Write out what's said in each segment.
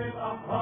with a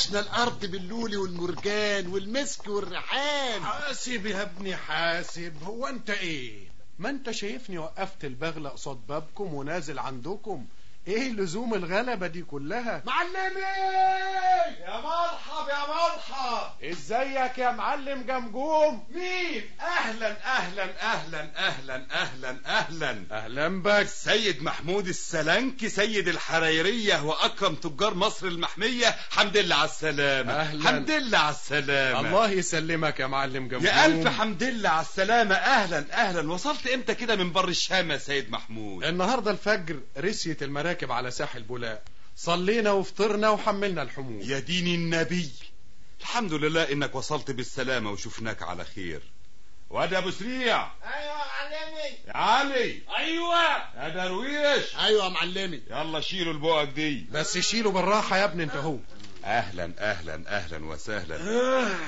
عشنا الأرض باللولي والمرجان والمسك والريحان. حاسب يا ابني حاسب. هو أنت إيه؟ ما أنت شايفني وقفت البغلة قصاد بابكم ونازل عندكم؟ إيه لزوم الغلبة دي كلها؟ معلمي! يا مرحب يا مرحب! إزيك يا معلم جمجوم؟ مين؟ أهلا أهلا أهلا أهلا أهلا أهلا! أهلا بك. سيد محمود السلنكي سيد الحريرية وأكرم تجار مصر المحمية. حمد لله على السلامة. أهلاً. حمد لله على السلامة. الله يسلمك يا معلم جمجوم. يا ألف حمد لله على السلامة. أهلا أهلا. وصلت إمتى كده من بر الشام يا سيد محمود؟ النهاردة الفجر رسيت المراكب على ساحل بولاق صلينا وفطرنا وحملنا الحمول يا دين النبي. الحمد لله إنك وصلت بالسلامة وشفناك على خير. وادي أبو سريع. أيوه يا معلمي. يا علي. أيوه. يا درويش. أيوه يا معلمي. يلا شيلوا البقك دي. بس شيله بالراحة يا ابني انت هو. أهلا أهلا أهلا وسهلا.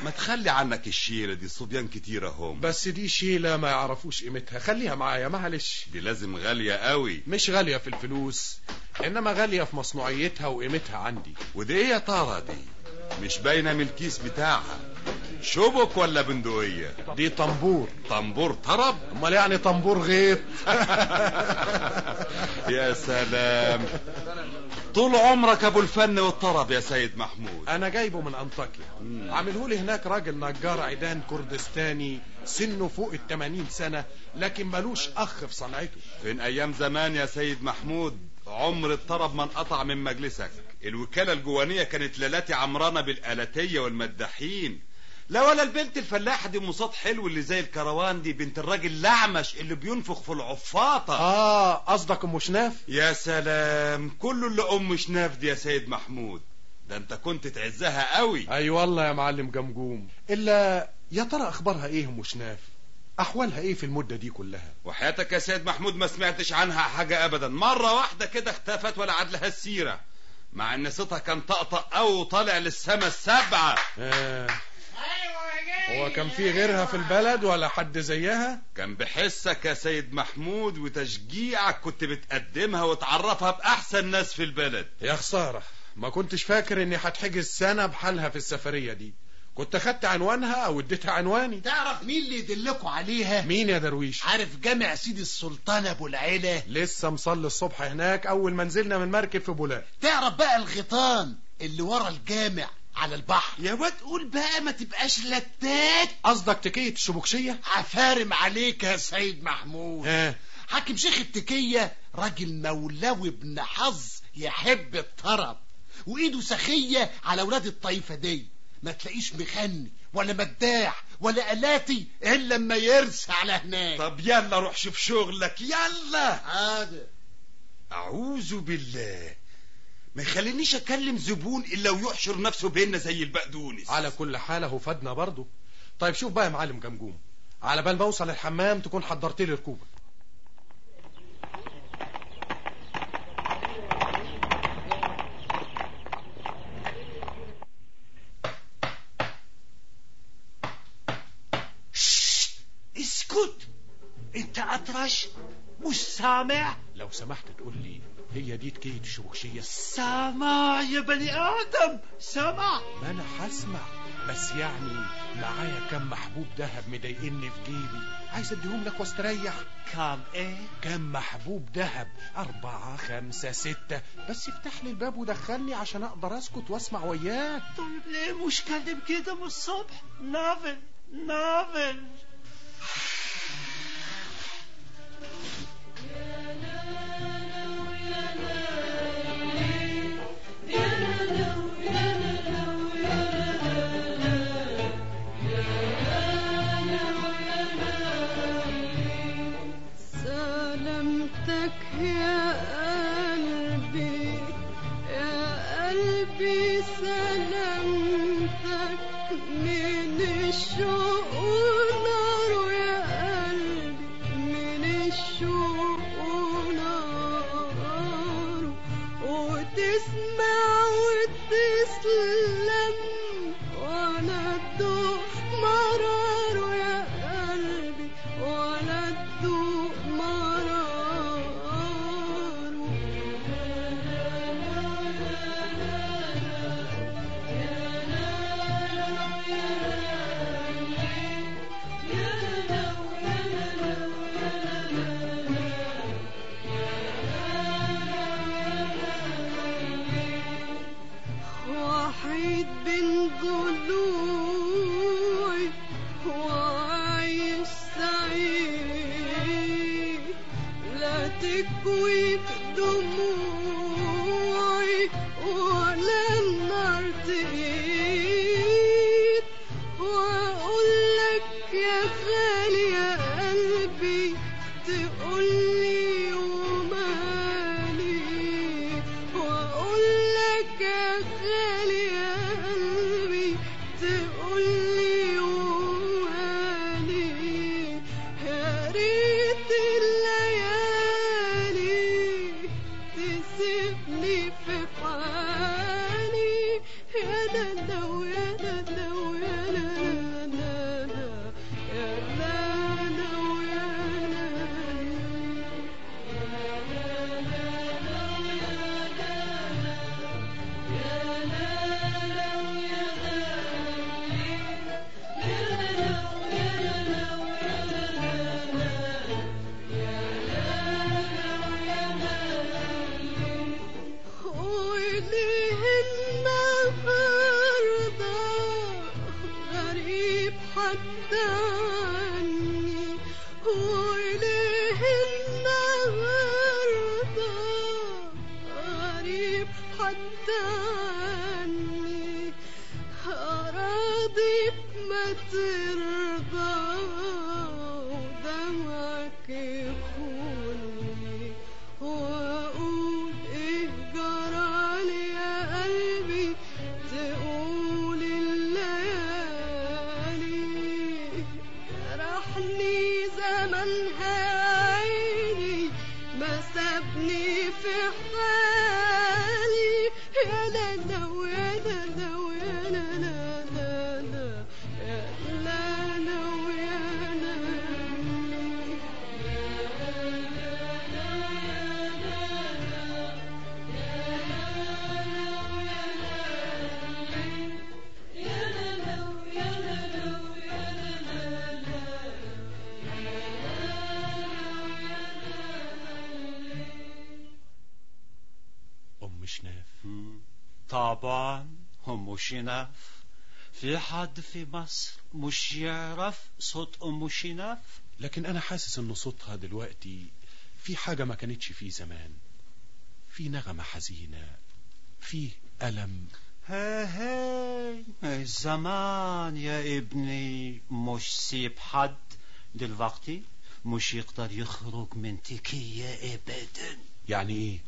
ما تخلي عنك الشيلة دي صبيان كتير هم. بس دي شيلة ما يعرفوش قيمتها. خليها معايا معلش. دي لازم غالية قوي. مش غالية في الفلوس إنما غالية في مصنوعيتها وقيمتها عندي. ودي إيه يا ترى دي؟ مش باينة من الكيس بتاعها. شبك ولا بندقية؟ دي طنبور. طنبور طرب؟ أمال يعني طنبور غيط؟ يا سلام. طول عمرك أبو الفن والطرب يا سيد محمود. أنا جايبه من أنطاكيا. عامله لي هناك راجل نجار عيدان كردستاني سنه فوق التمانين سنة لكن ملوش أخ في صنعته. من أيام زمان يا سيد محمود؟ عمر الطرب ما انقطع من مجلسك. الوكالة الجوانية كانت لالاتي عمرانة بالآلاتية والمداحين. لا ولا البنت الفلاحة دي مصاد حلو اللي زي الكروان دي بنت الراجل الأعمش اللي بينفخ في العفاطة. آه قصدك أم شناف؟ يا سلام كله اللي أم شناف دي يا سيد محمود. ده أنت كنت تعزها قوي. أي والله يا معلم جمجوم. إلا يا ترى أخبارها إيه أم شناف؟ أحوالها إيه في المدة دي كلها؟ وحياتك يا سيد محمود ما سمعتش عنها حاجة أبدا. مرة واحدة كده اختفت ولا عاد لها السيرة مع إن صوتها كان طقطق أو وطالع للسما السبعة آه. أيوه يا هو كان في غيرها في البلد ولا حد زيها؟ كان بحسك يا سيد محمود وتشجيعك كنت بتقدمها وتعرفها بأحسن ناس في البلد. يا خسارة ما كنتش فاكر إني هتحجز سنة بحالها في السفرية دي. كنت خدت عنوانها أو اديتها عنواني. تعرف مين اللي يدلكوا عليها؟ مين يا درويش؟ عارف جامع سيدي السلطان أبو العلا لسه مصلي الصبح هناك أول ما نزلنا من مركب في بولاق. تعرف بقى الغيطان اللي ورا الجامع على البحر. يا واد قول بقى ما تبقاش لتات. قصدك تكية الشبكشية؟ عفارم عليك يا سيد محمود. آه. حاكم شيخ التكية راجل مولوي ابن حظ يحب الطرب وإيده سخية على أولاد الطائفة دي. ما تلاقيش مخني ولا مداح ولا ألاتي إلا لما يرسى على هناك. طب يلا روح شوف شغلك يلا. حاضر. أعوذ بالله. ما يخلينيش أكلم زبون إلا ويحشر نفسه بيننا زي البقدونس. على كل حال أهو فادنا برضه. طيب شوف بقى يا معلم جمجوم. على بال ما أوصل الحمام تكون حضرت لي ركوبة اسكت. انت أطرش مش سامع؟ لو سمحت تقول لي هي دي تكية الشبكشية سامع يا بني آدم سامع ما أنا هسمع بس يعني معايا كم محبوب دهب مضايقني في جيبي. عايز أديهم لك واستريح. كام إيه؟ كم محبوب دهب أربعة خمسة ستة. بس افتح لي الباب ودخلني عشان أقدر أسكت وأسمع وياك. طيب ليه مش كاتب كده من الصبح؟ نافل نافل الشوق حد في مصر مش يعرف صوت أم شناف لكن أنا حاسس ان صوتها دلوقتي في حاجة ما كانتش فيه زمان. في نغمة حزينة. في ألم. هي هي الزمان يا ابني. مش سيب حد. دلوقتي مش يقدر يخرج من تكية ابدا. يعني إيه؟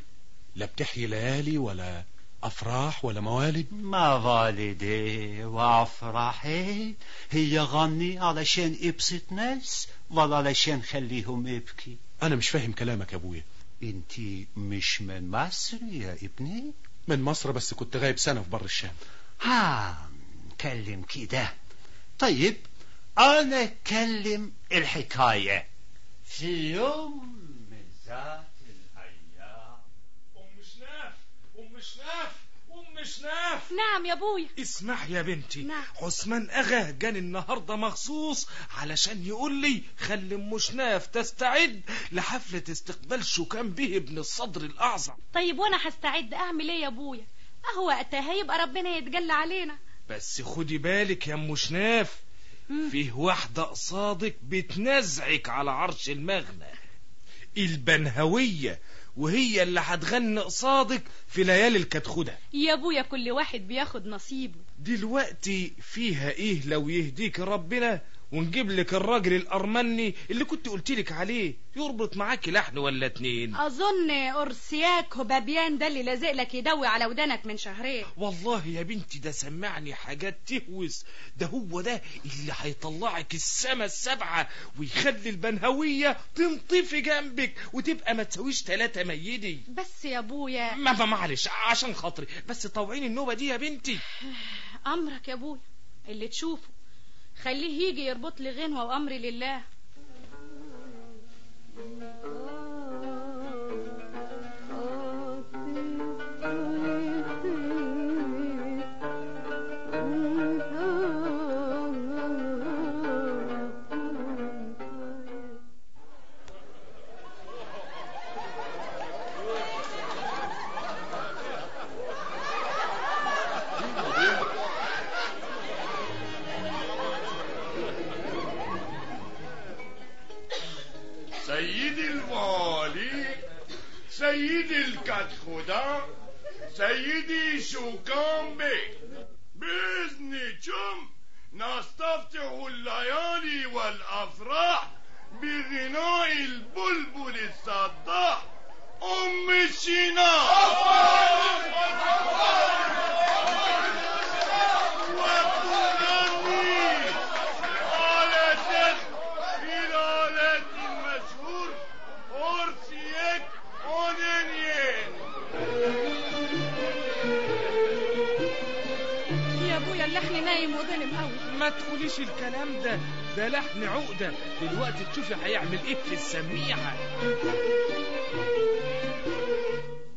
لا بتحيي ليالي ولا أفراح ولا موالد موالدي وأفراحي. هي غني علشان إبسط ناس ولا علشان خليهم يبكي. أنا مش فاهم كلامك يا أبويا. انتي مش من مصر يا ابني؟ من مصر بس كنت غايب سنة في بر الشام. ها كلم كده. طيب أنا اتكلم الحكاية. في يوم من ذات الأيام ام شناف ام شناف أم شناف. نعم يا ابويا اسمح يا بنتي. نعم. عثمان اغا جاني النهارده مخصوص علشان يقول لي خلي أم شناف تستعد لحفلة استقبال شوكان به ابن الصدر الأعظم. طيب وأنا هستعد أعمل إيه يا ابويا أهو وقتها يبقى ربنا يتجلى علينا. بس خدي بالك يا أم شناف. فيه واحدة قصادك بتنزعك على عرش المغنى. البنهوية وهي اللي هتغني قصادك في ليالي الكتخدة يا ابويا كل واحد بياخد نصيبه. دلوقتي فيها إيه لو يهديك ربنا؟ ونجيب لك الراجل الأرمني اللي كنت قلت لك عليه يربط معاكي لحن ولا اتنين. أظن اورسياك وبابيان ده اللي لازق لك يدوي على ودانك من شهرين. والله يا بنتي ده سمعني حاجات تهوس. ده هو ده اللي هيطلعك السما السبعة ويخلي البنهوية تنطفي جنبك وتبقى ما تسويش تلاتة ميدي. بس يا أبويا. ما معلش عشان خاطري. بس طوعيني النوبة دي يا بنتي. أمرك يا أبويا. اللي تشوفه خليه يجي يربط لي غنوة وأمري لله. سيدي الكتخودا سيدي شوكان بيك بإذنكم نستفتح الليالي والأفراح بغناء البلبل الصداح أم الشناء ما تقوليش الكلام ده ده لحن عقدة. دلوقتي تشوفي هيعمل إيه في السميعة.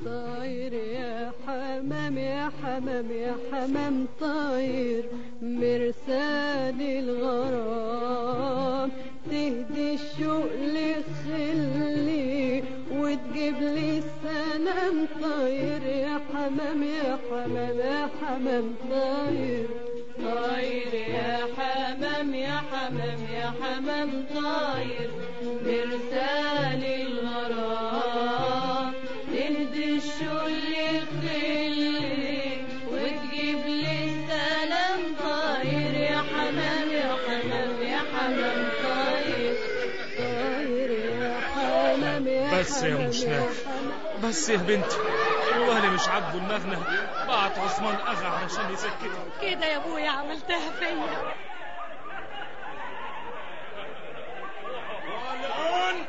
طاير يا حمام يا حمام يا حمام طاير. مرسال الغرام تهدي الشوق لخلي وتجيب لي السلام. طاير يا حمام يا حمام يا حمام طاير. طاير يا حمام يا حمام يا حمام طاير مرسال الغرام تهدي الشل خلي وتجيب لي السلام طاير يا حمام يا حمام يا حمام طاير طاير يا حمام يا بس يا حمام مشناف. حمام. بس يا بنتي وأنا مش عاجبه المغنى بعت عثمان اغا علشان يسكتها كده يا أبويا عملتها فيا. والآن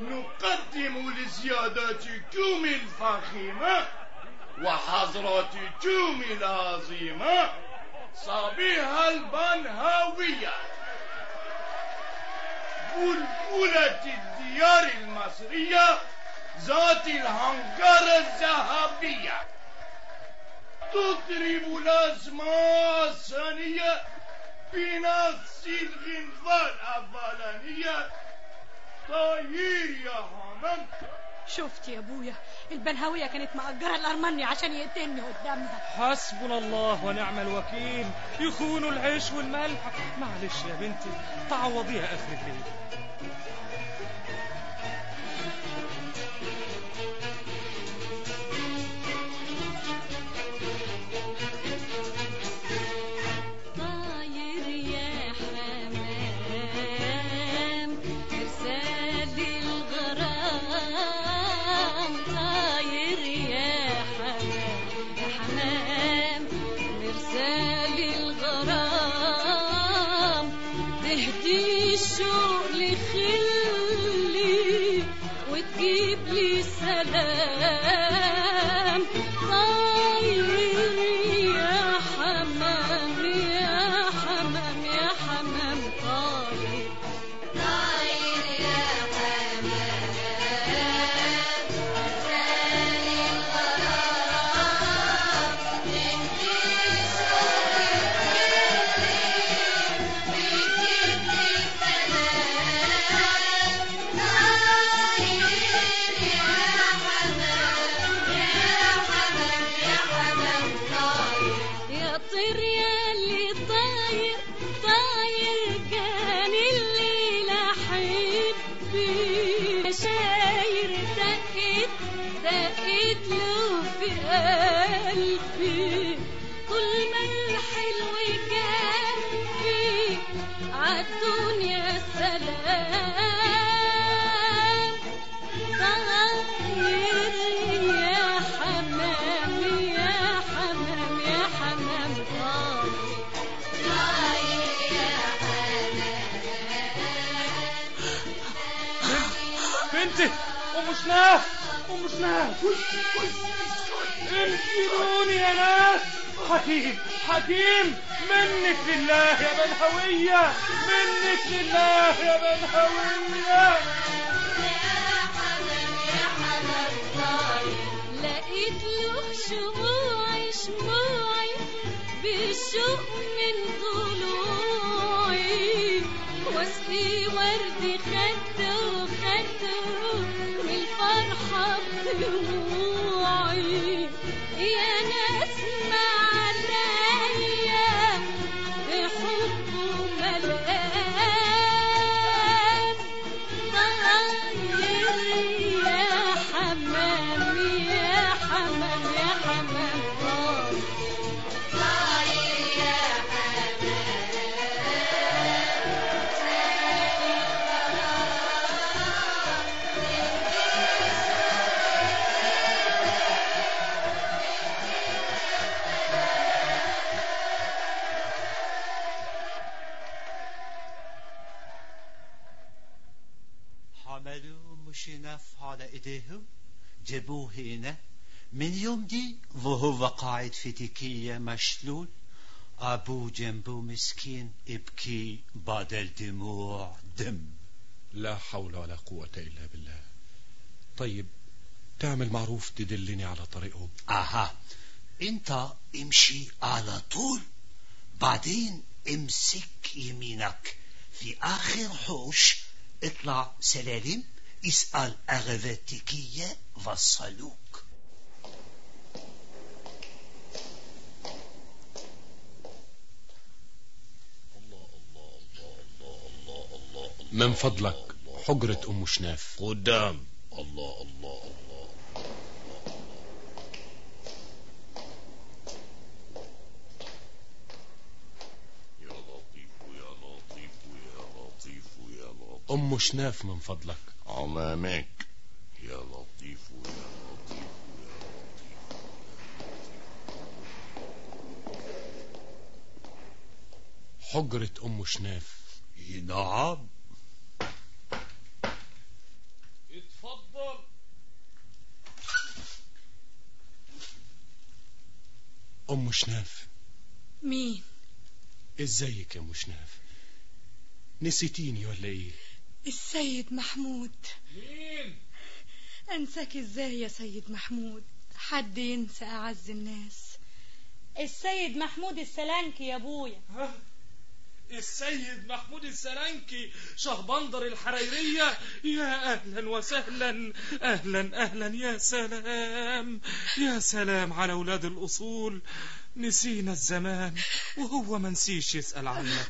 نقدم لسيادتكم الفخيمة وحضراتكم العظيمة صبيحة البنهاوية. بلبلة الديار المصرية ذات الهنجرة الذهبية. تطرب الأسماء الثانية بنفس الغنوة الأولانية طاير يا حمام شفت يا أبويا البنهاوية كانت مأجرة الأرمني عشان يقتلني قدامها حسبنا الله ونعم الوكيل. يخونوا العيش والملح. معلش يا بنتي تعوضيها آخر الليل. الشوق لخلي وتجيب لي سلام. ام شناف انقذوني يا ناس حكيم حكيم منك لله يا بنهوية منك لله يا بنهوية لقيت له شموعي شموعي بالشوق من ضلوعي واسقي ورد خده بدموعي يا ناس على إيديهم جابوه هنا من يوم دي وهو قاعد في تكية مشلول أبوه جنبه مسكين يبكي بدل دموع دم. لا حول ولا قوة إلا بالله. طيب تعمل معروف تدلني على طريقهم أها. أنت امشي على طول بعدين امسك يمينك. في آخر حوش اطلع سلالم اسأل أغذى تكية وصلوك. من فضلك حجرة أم شناف. قدام. الله الله الله. يا لطيف يا لطيف يا لطيف يا لطيف. أم شناف من فضلك. أمامك يا لطيف يا لطيف يا لطيف. حجرة أم شناف. نعم. اتفضل. أم شناف. مين؟ إزيك يا أم شناف؟ نسيتيني ولا إيه؟ السيد محمود. مين؟ انساك إزاي يا سيد محمود؟ حد ينسى اعز الناس. السيد محمود السلانكي يا ابويا. السيد محمود السلانكي شهبندر الحريرية. يا أهلا وسهلا أهلا أهلا. يا سلام يا سلام على أولاد الأصول. نسينا الزمان وهو ما نسيش يسأل عنا.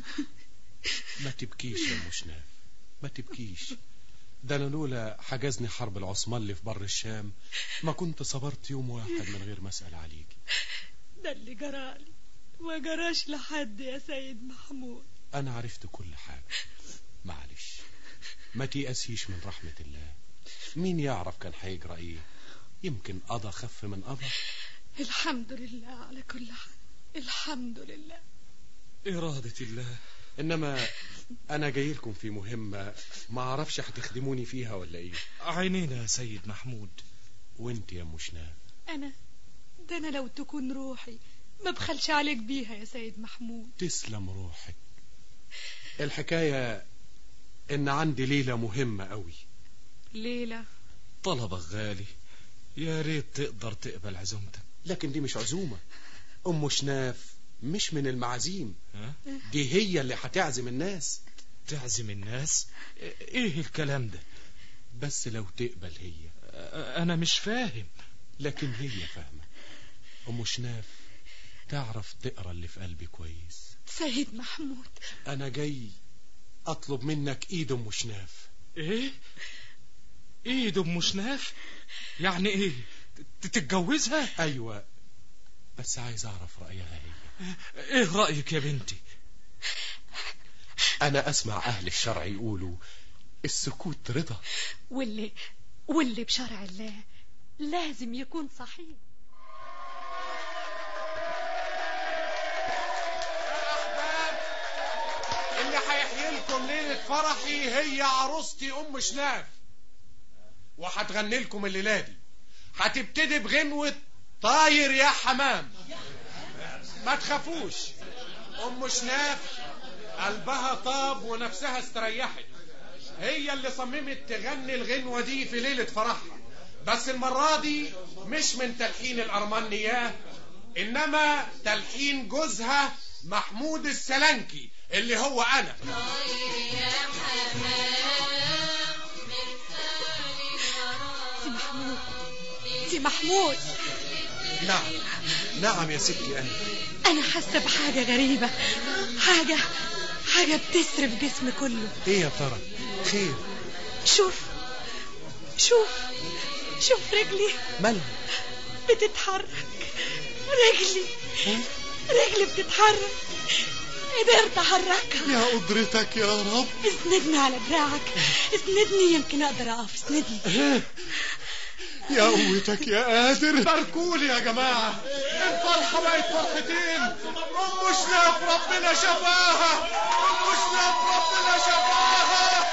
ما تبكيش يا أم شناف ما تبكيش. ده أنا لولا حجزني حرب العثمان اللي في بر الشام ما كنت صبرت يوم واحد من غير ما أسأل عليكي ده اللي جرالي ما جراش لحد يا سيد محمود. أنا عرفت كل حاجة. معلش. ما تيأسيش من رحمة الله. مين يعرف كان هيجرى إيه؟ يمكن قضى خف من قضى الحمد لله على كل حال. الحمد لله. إرادة الله. إنما أنا جاي لكم في مهمة. ما أعرفش هتخدموني فيها ولا إيه. عينينا يا سيد محمود. وأنت يا أم شناف أنا. ده أنا لو تكون روحي. ما بخلش عليك بيها يا سيد محمود. تسلم روحك. الحكاية إن عندي ليلة مهمة قوي ليلى طلبك غالي. يا ريت تقدر تقبل عزومتك. لكن دي مش عزومة. أم شناف مش من المعازيم. ها؟ دي هي اللي هتعزم الناس. تعزم الناس؟ إيه الكلام ده؟ بس لو تقبل هي. أنا مش فاهم. لكن هي فاهمة. أم شناف تعرف تقرأ اللي في قلبي كويس. سيد محمود. أنا جاي أطلب منك إيد أم شناف. إيه؟ إيد أم شناف؟ يعني إيه؟ تتجوزها؟ أيوه. بس عايز أعرف رأيها هي إيه رأيك يا بنتي؟ أنا أسمع أهل الشرع يقولوا السكوت رضا. واللي واللي بشرع الله لازم يكون صحيح. اللي هيحيي لكم ليلة فرحي هي عروستي أم شناف. وهتغني لكم الليلة دي. هتبتدي بغنوة طاير يا حمام. ما تخافوش. أم شناف قلبها طاب ونفسها استريحت. هي اللي صممت تغني الغنوة دي في ليلة فرحها. بس المرة دي مش من تلحين الارمنياه إنما تلحين جوزها محمود السلنكي اللي هو أنا. سي محمود سي محمود. نعم. نعم يا ستي أنا. أنا حاسة بحاجة غريبة. حاجة حاجة بتسرب جسمي كله. إيه يا ترى؟ خير. شوف شوف شوف رجلي. مالها؟ بتتحرك. رجلي. رجلي بتتحرك. قدرت أحركها. يا قدرتك يا رب. اسندني على دراعك. اسندني يمكن أقدر أقف. اسندني. يا قوتك يا قادر. باركولي يا جماعة. الفرحة بقت فرحتين. أم شناف ربنا شفاها. أم شناف ربنا شفاها.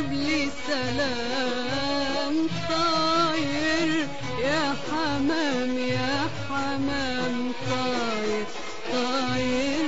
وتجيب لي سلام طاير. يا حمام يا حمام طاير طاير.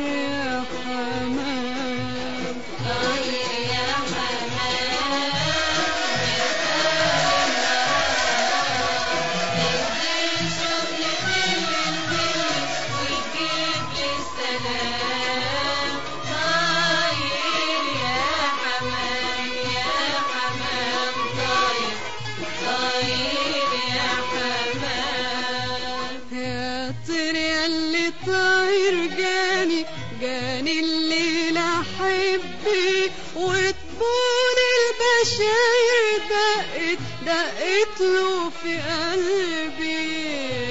البشاير دقت دقت له في قلبي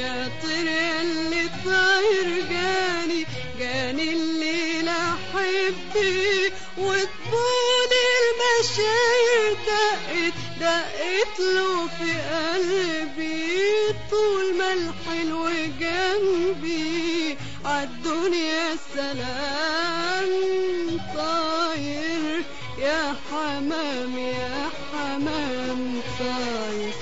يا طير ياللي طاير جاني جاني الليلة حبي وطبول المشاير دقت دقت له في قلبي طول ما الحلو جنبي. عالدنيا سلام طاير يا حمام يا حمام طاير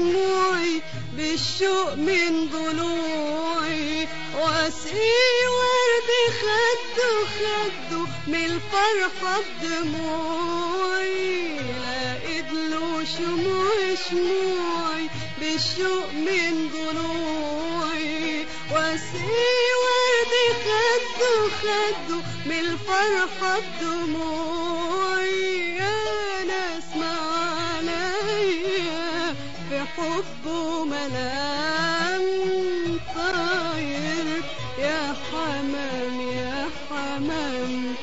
شموعي بالشوق من ضلوعي واسقي ورد خده خده من الفرحة بدموعي لقيت له شموع شموعي بالشوق من ضلوعي. واسقي ورد خده خده من الفرحة بدموعي في حبه ملام طاير يا حمام يا حمام.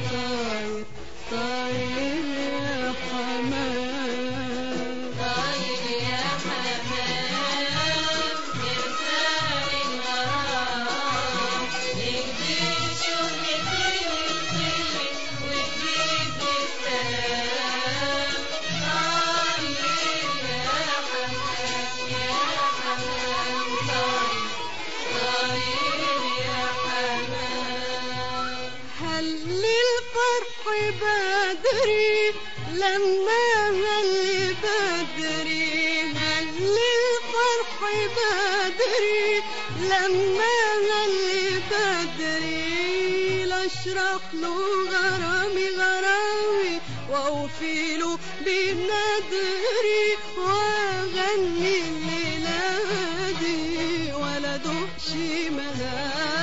بدري لما هل بدري هل الفرح بدري لما هل بدري لاشرح له غرامي غرامي واوفي له بنادري وأغني ميلادي ولا دقش ملام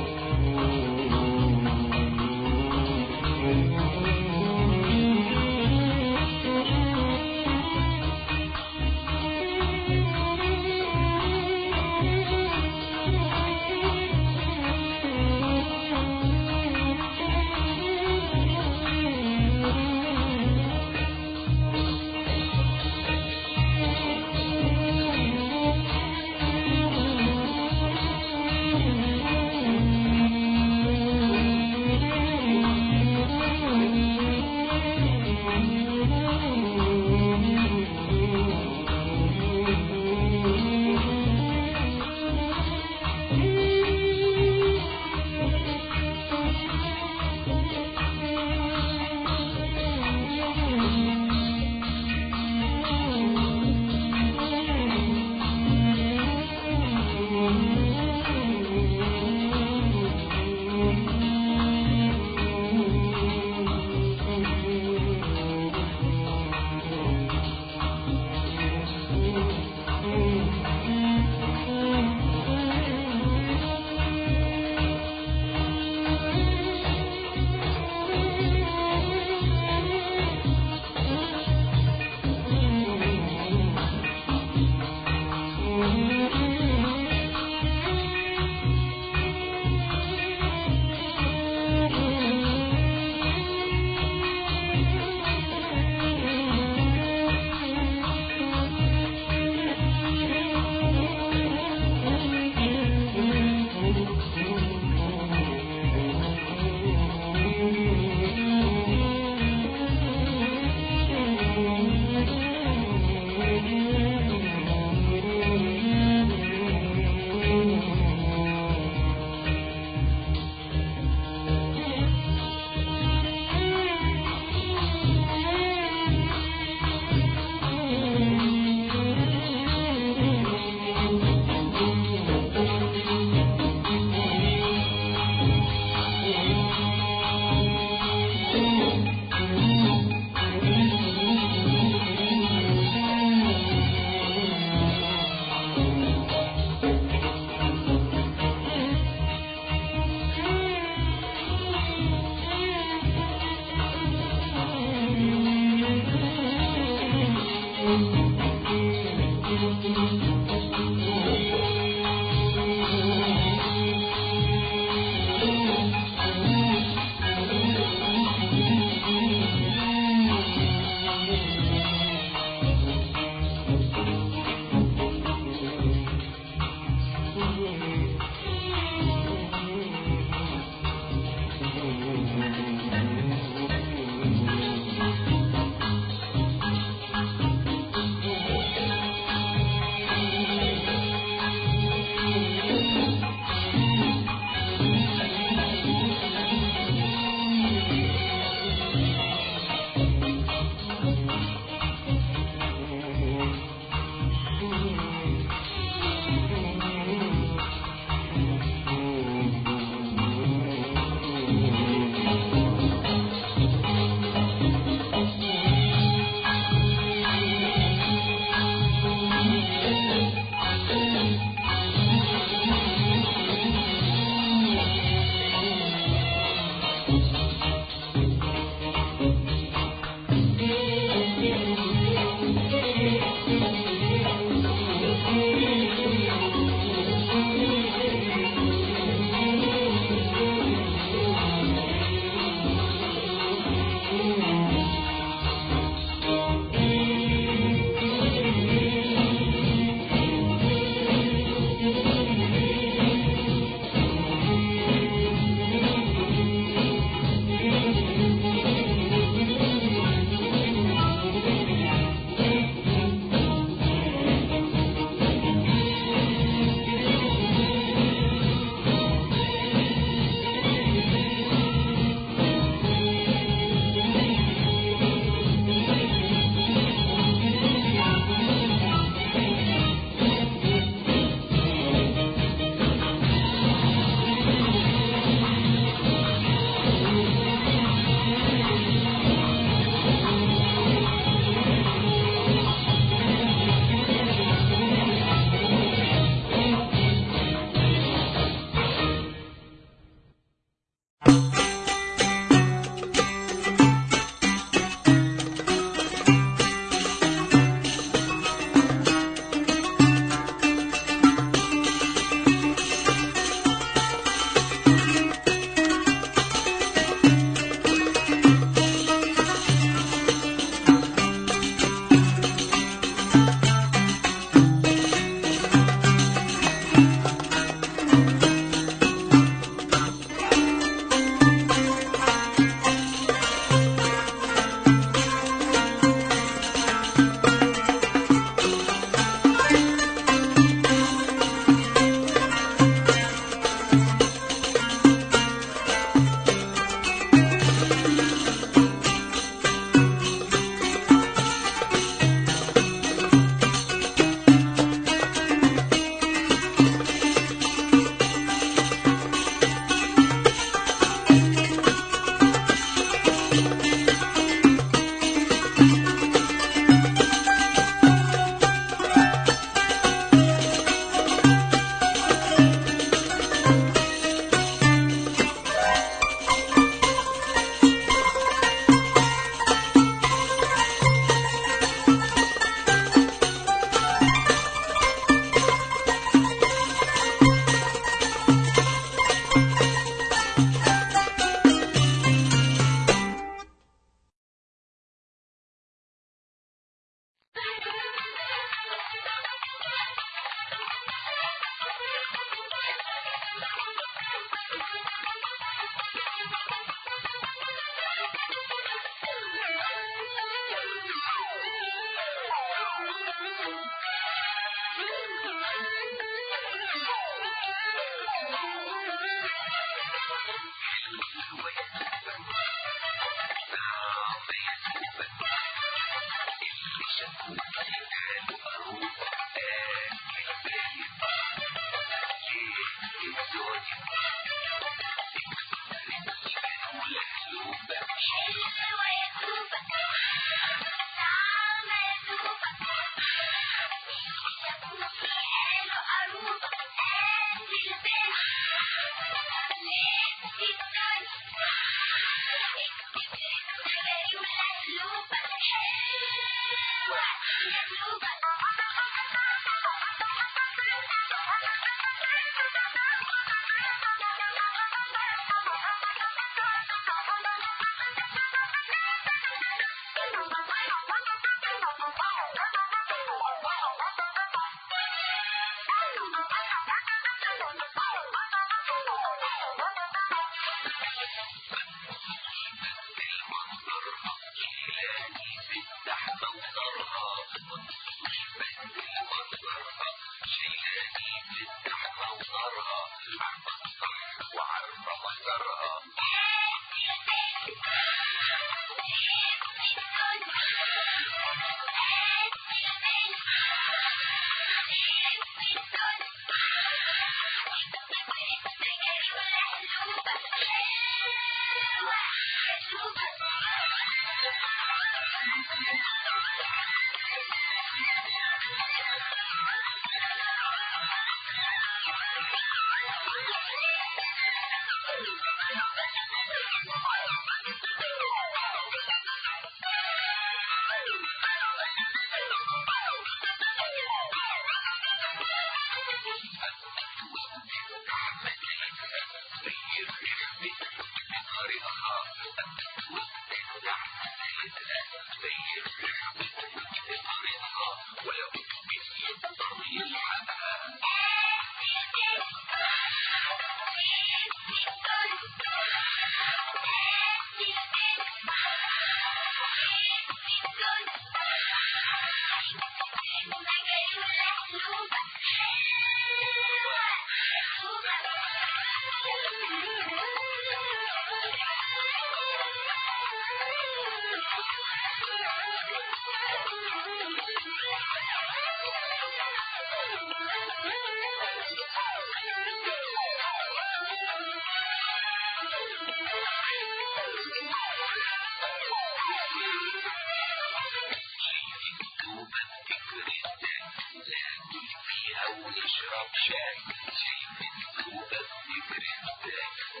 أو لشراب شاي شيء من كوبا بكريمة تشبي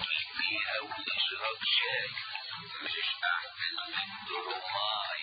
طيب إيه أو لشراب شاي؟ مش أحسن من دروماي.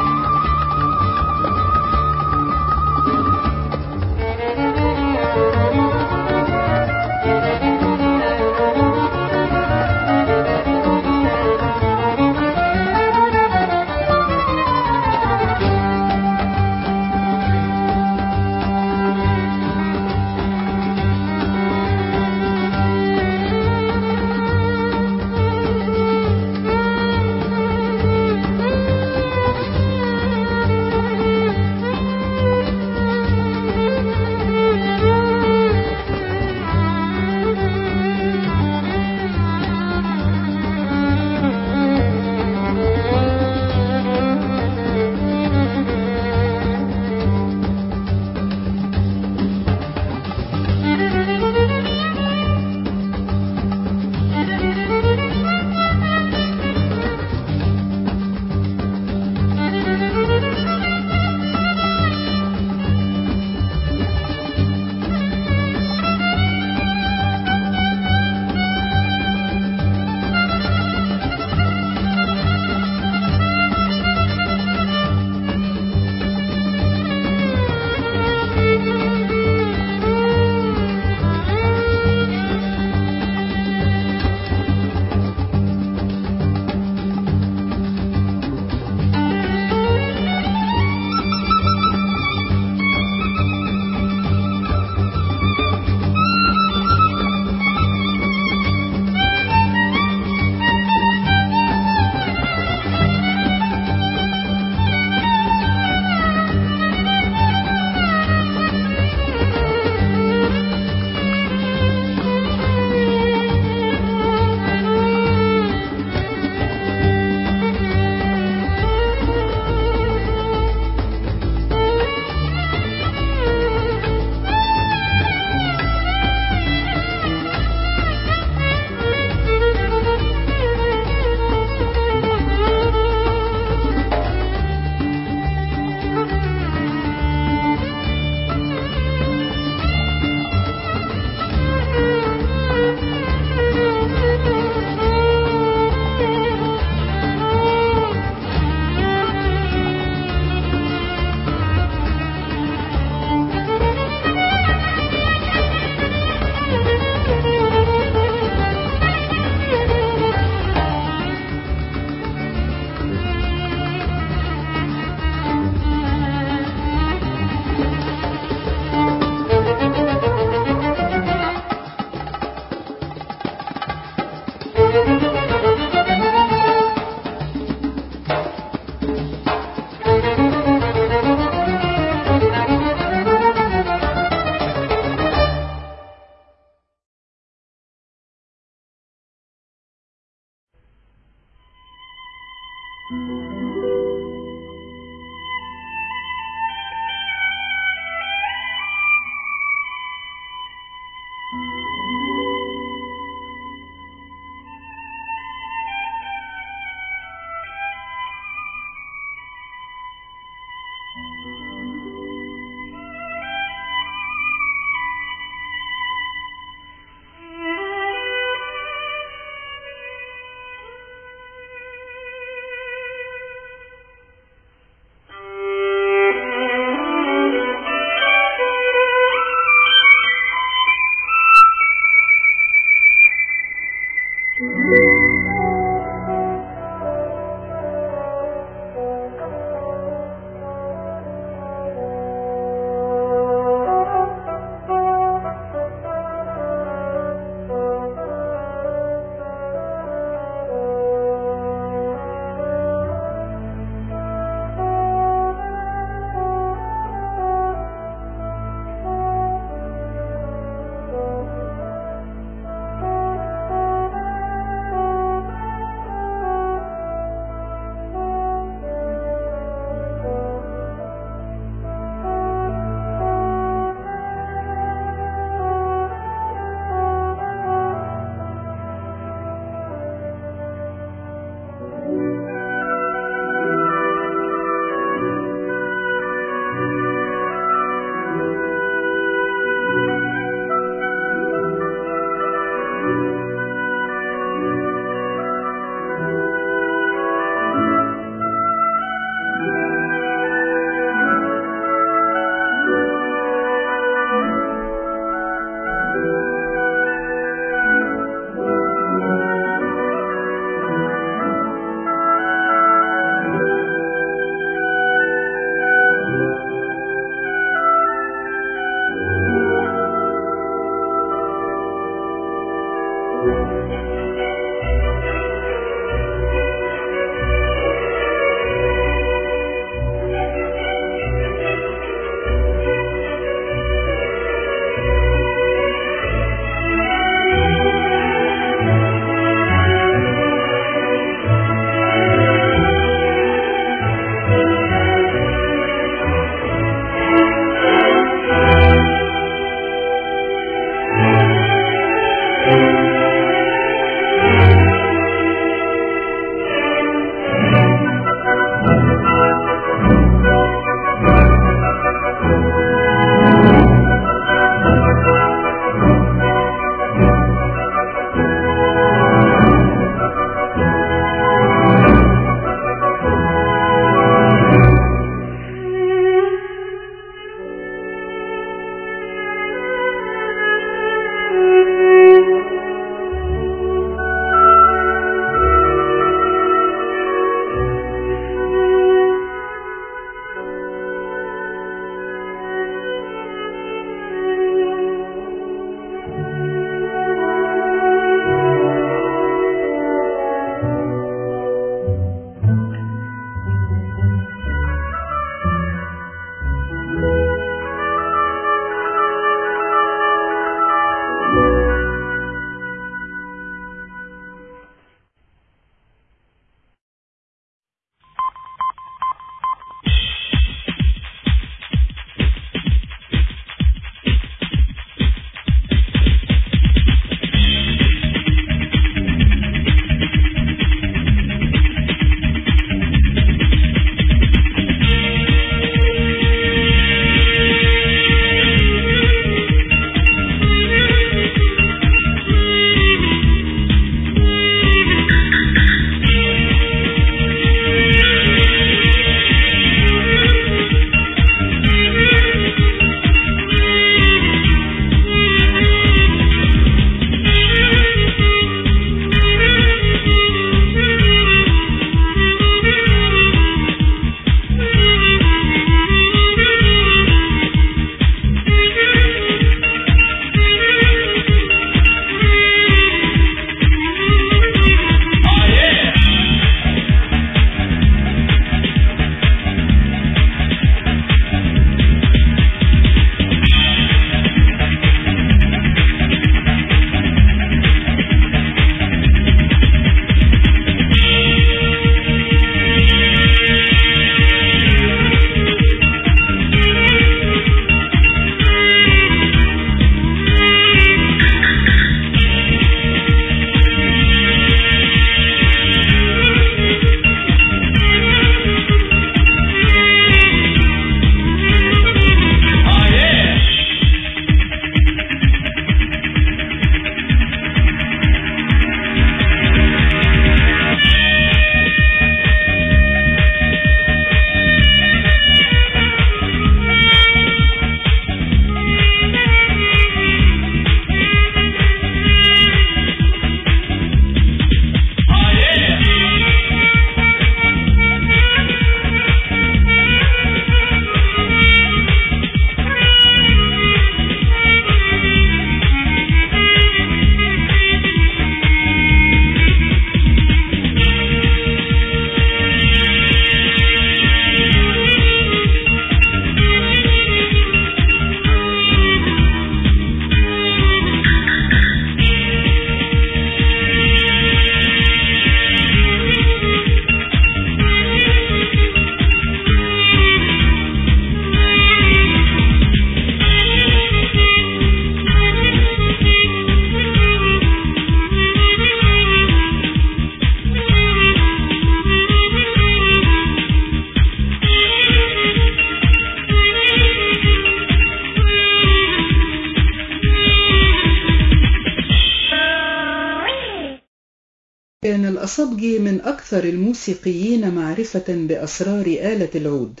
الأصبجي من أكثر الموسيقيين معرفة بأسرار آلة العود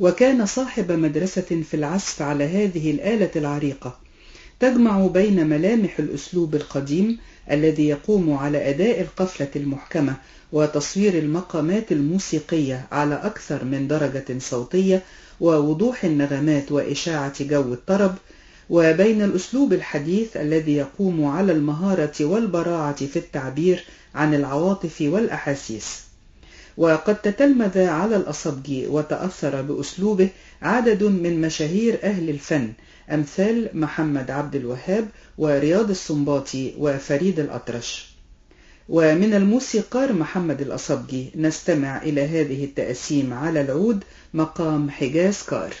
وكان صاحب مدرسة في العزف على هذه الآلة العريقة. تجمع بين ملامح الأسلوب القديم الذي يقوم على أداء القفلة المحكمة وتصوير المقامات الموسيقية على أكثر من درجة صوتية ووضوح النغمات وإشاعة جو الطرب وبين الأسلوب الحديث الذي يقوم على المهارة والبراعة في التعبير عن العواطف والأحاسيس. وقد تتلمذ على الأصبجي وتأثر بأسلوبه عدد من مشاهير أهل الفن أمثال محمد عبد الوهاب ورياض السنباطي وفريد الأطرش. ومن الموسيقار محمد الأصبجي نستمع إلى هذه التأسيم على العود مقام حجاز كار.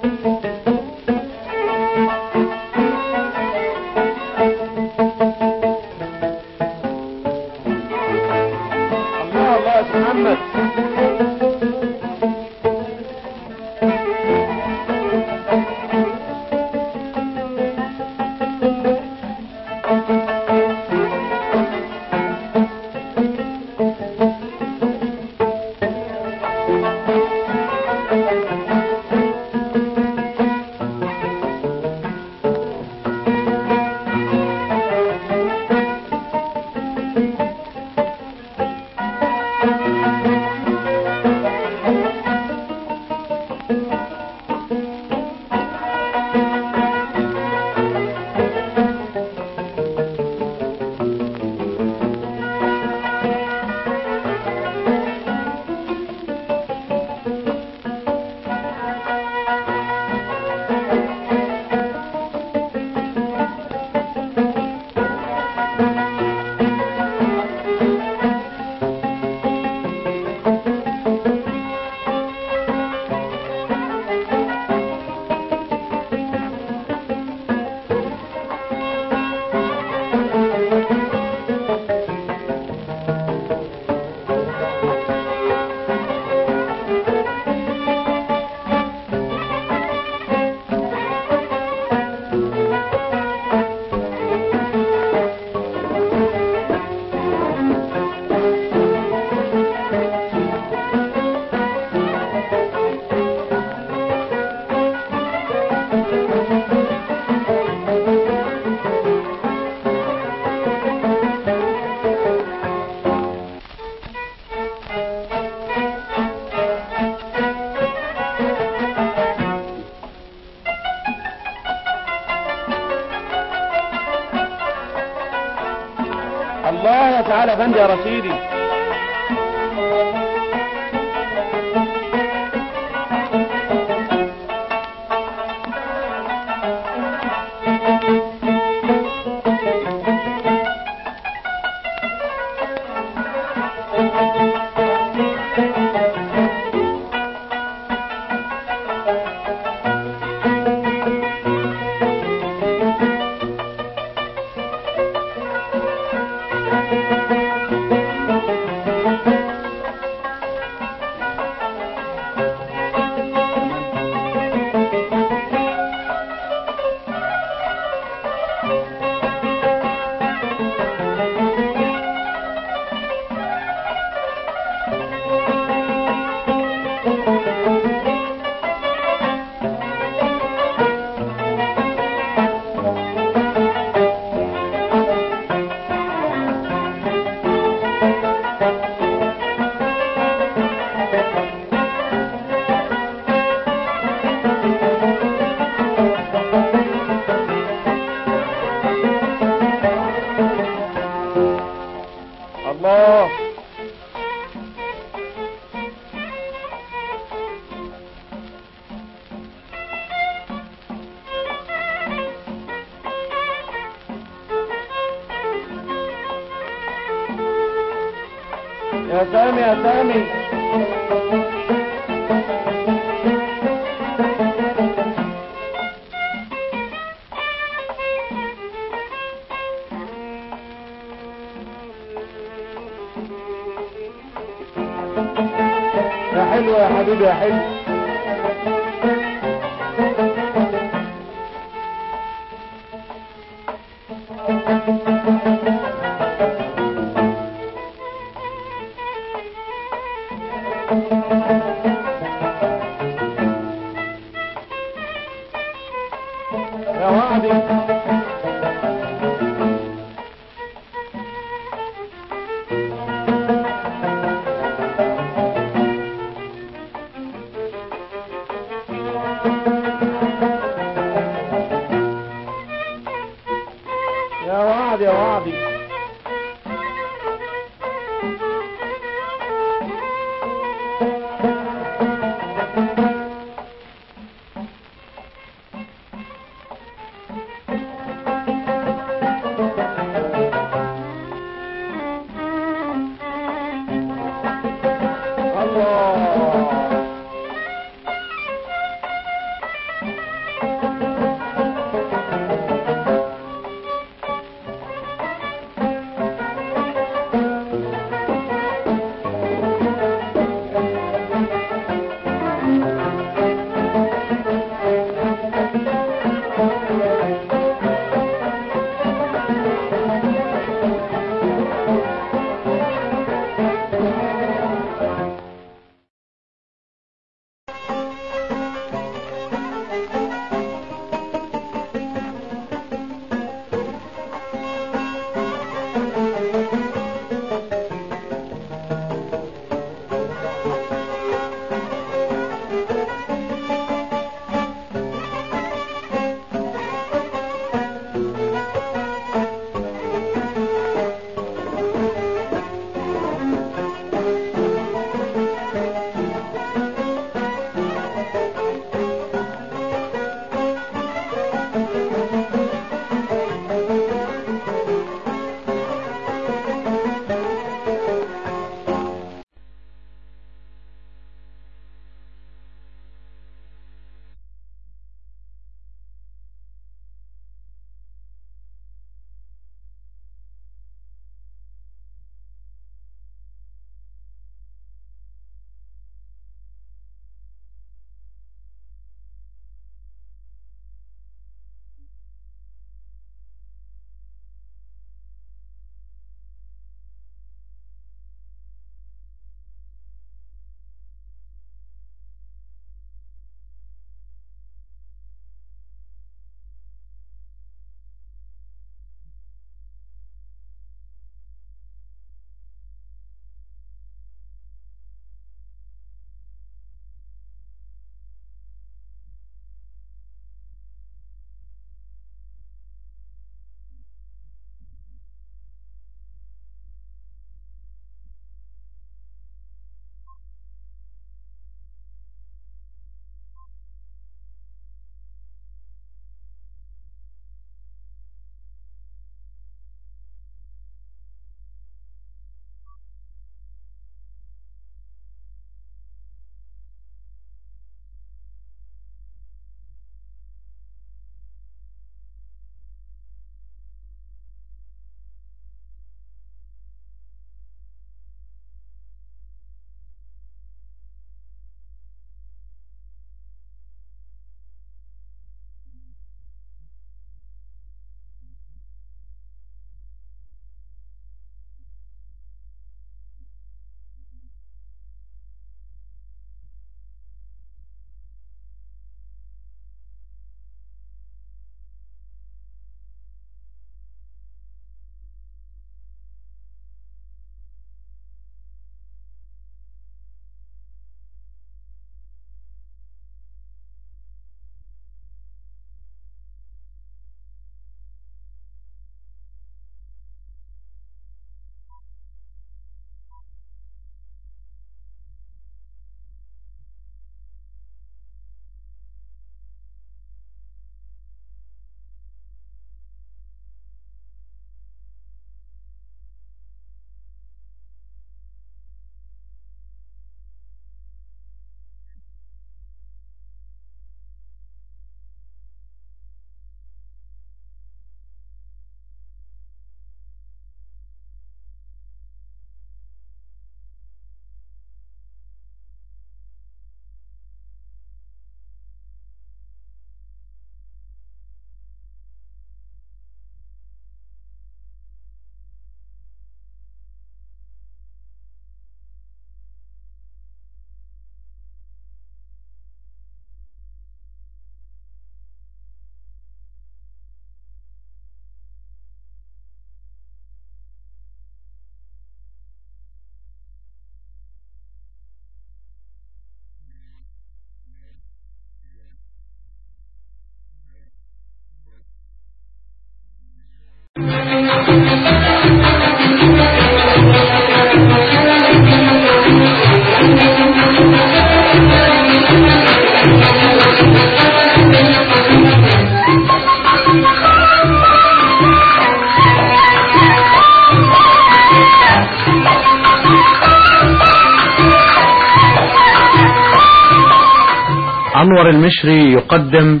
أنور المشري يقدم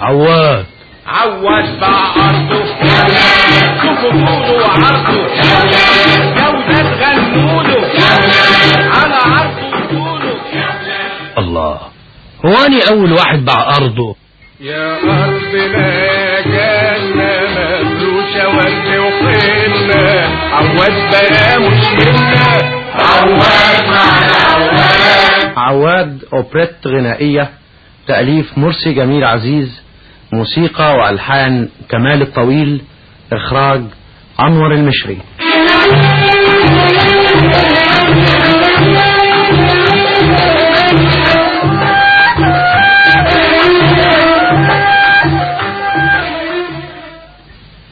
عواد. عواد بقى أرضه شوفوا طوله وعرضه جودة غنوله على عرضه وطوله الله. هو أني أول واحد باع أرضه. يا أرضنا جنة مفروشة ورد وخلة عواد بقى مش منا عواد مع العواد. عواد أوبريت غنائية. تأليف مرسي جميل عزيز موسيقى وألحان كمال الطويل إخراج أنور المشري.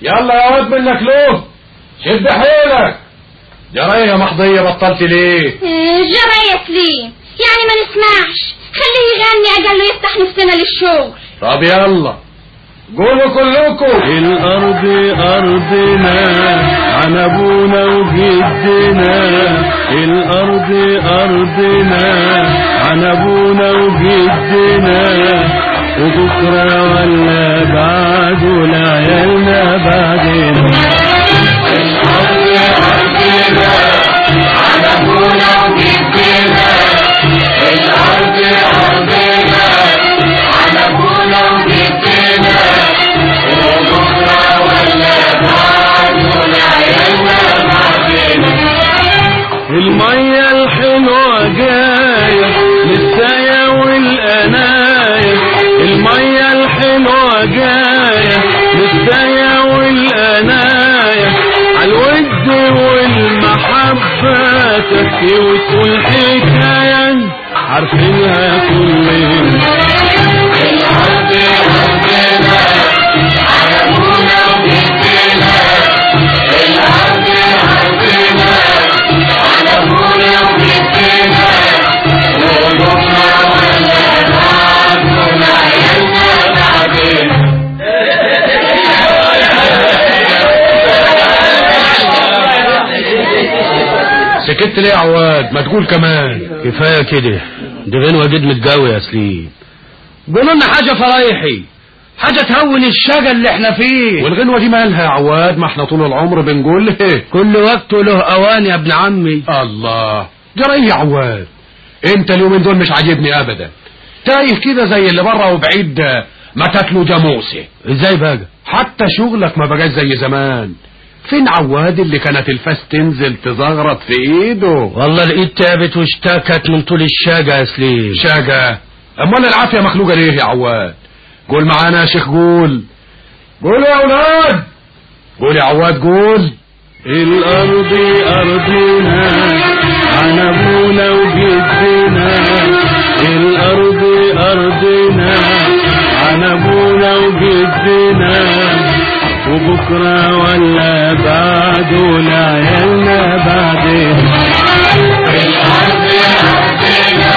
يلا يا واد منك له شد حيلك. جرايه محضية بطلت ليه؟ جرى يا سليم يعني ما نسمعش. خليه يغني أجل له يفتح نفسنا للشغل طب يلا قولوا كلكم. الأرض أرضنا عن أبونا وجدنا الأرض أرضنا عن أبونا وجدنا وبكرة ولا بعد لعيالنا بعدنا. المية الحلوة جاية للسايا والقناية المية الحلوة جاية للسايا والقناية عالود والمحبة تحكي وتقول حكاية عارفينها كلنا. سكت ليه يا عواد؟ ما تقول كمان. كفاية كده. دي غنوة جد متجاوي يا سليم. قولوا لنا حاجة فرايحي. حاجة تهون الشجا اللي إحنا فيه. والغنوة دي مالها يا عواد؟ ما إحنا طول العمر بنقول إيه كل وقت له أوان يا ابن عمي. الله. جرى يا عواد. انت اليومين دول مش عاجبني ابدا. تايه كده زي اللي بره وبعيد ده. ما تاكلوا جاموسه إزاي بقى؟ حتى شغلك ما بقاش زي زمان. فين عواد اللي كانت الفاس تنزل تزغرط في إيده؟ والله الإيد تعبت واشتكت من طول الشجا يا سليم. شاجة أمال العافية مخلوقة ليه يا عواد؟ قول معانا يا شيخ قول. قول يا أولاد. قول يا عواد قول. الأرض أرضنا عن أبونا وجدنا الأرض أرضنا عن أبونا وجدنا وبكرة ولا بعد الأرض أرضنا الأرض أرضنا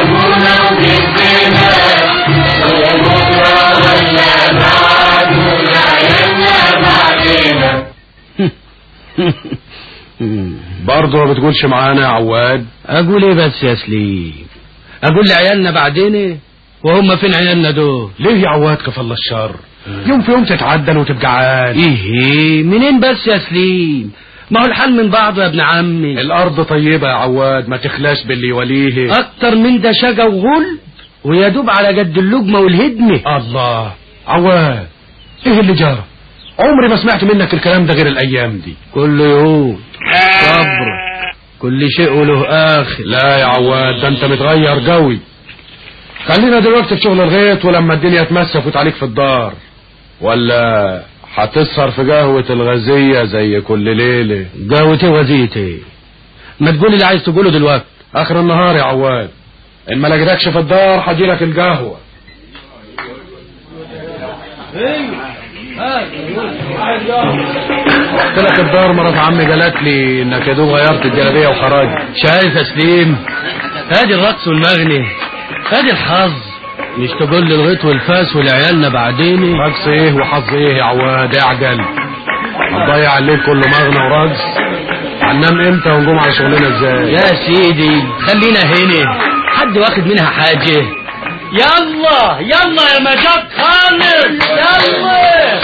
أبونا وجدنا وبكرة ولا بعد. بعدنا برضه ما بتقولش معانا يا عواد؟ أقول إيه بس يا سليم؟ أقول لعيالنا بعدين وهم فين عيالنا دول؟ ليه يا عواد كفى الله الشر؟ يوم في يوم تتعدل وتبقى عاد. إيه منين بس يا سليم؟ ما هو الحال من بعضه يا ابن عمي. الأرض طيبة يا عواد ما تخلاش باللي يوليه. أكتر من ده شجا وغل ويا دوب على جد اللقمة والهدمه الله. عواد إيه اللي جرى عمري ما سمعت منك الكلام ده غير الأيام دي. كل يوم صبر. كل شيء وله اخر لا يا عواد ده أنت متغير قوي خلينا دلوقتي في شغل الغيط ولما الدنيا تمس فوت عليك في الدار. ولا هتسهر في قهوة الغزية زي كل ليلة. قهوتي وزيتي. ما تقول اللي عايز تقوله دلوقتي. آخر النهار يا عواد. إن ما لقيتكش في الدار هجيلك القهوة. رحت لك الدار مرات عمي قالت لي إنك يا دوب غيرت الجلابية شايف يا سليم ادي الرقص والمغني ادي الحظ. مش تقول الغيط والفاس ولعيالنا بعدين رقص إيه وحظ إيه يا عواد؟ اعجل هتضيع الليل كله مغنى ورقص. هننام إمتى ونقوم على شغلنا إزاي؟ يا سيدي خلينا هنا. حد واخد منها حاجة؟ يلا يلا يا مجاب خالص يلا.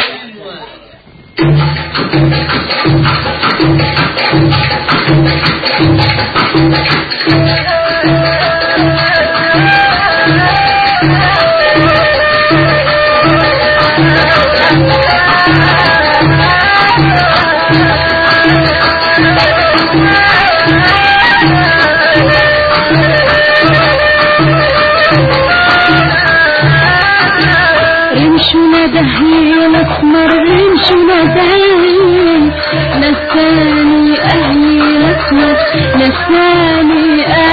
رمشنا دهين اسمر رمشنا دهين نساني أهلي الاسمر نساني برمشي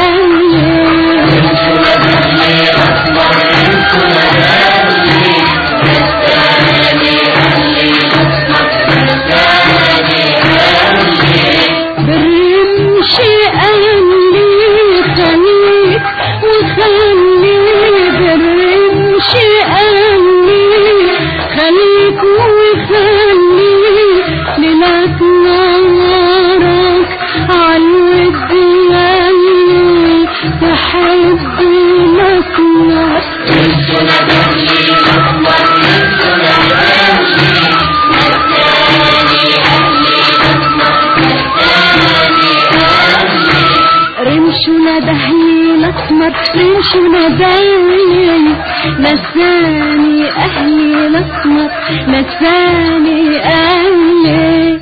اسمر رمشنا دهين نساني أهلي الاسمر نساني أهلي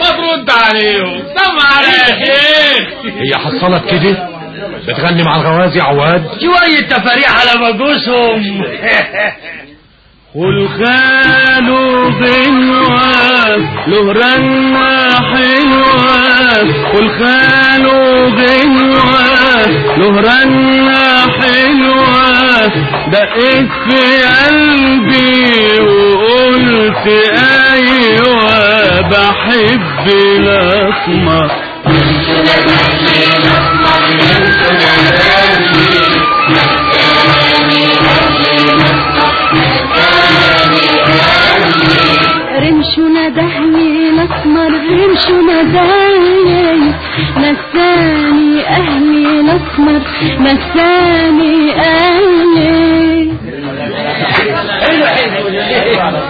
مفروض عليهم سمع على خير هي حصلت كده؟ بتغني مع الغوازي عواد؟ شوية تفاريح على مجوسهم والخالو بنواس له رنة حلوة والخالو بنواس له رنة حلوة. دقيت في قلبي وقلت أيوه بحب الأسمر. رمشنا دهين نساني أهلي الأسمر نساني أهلي.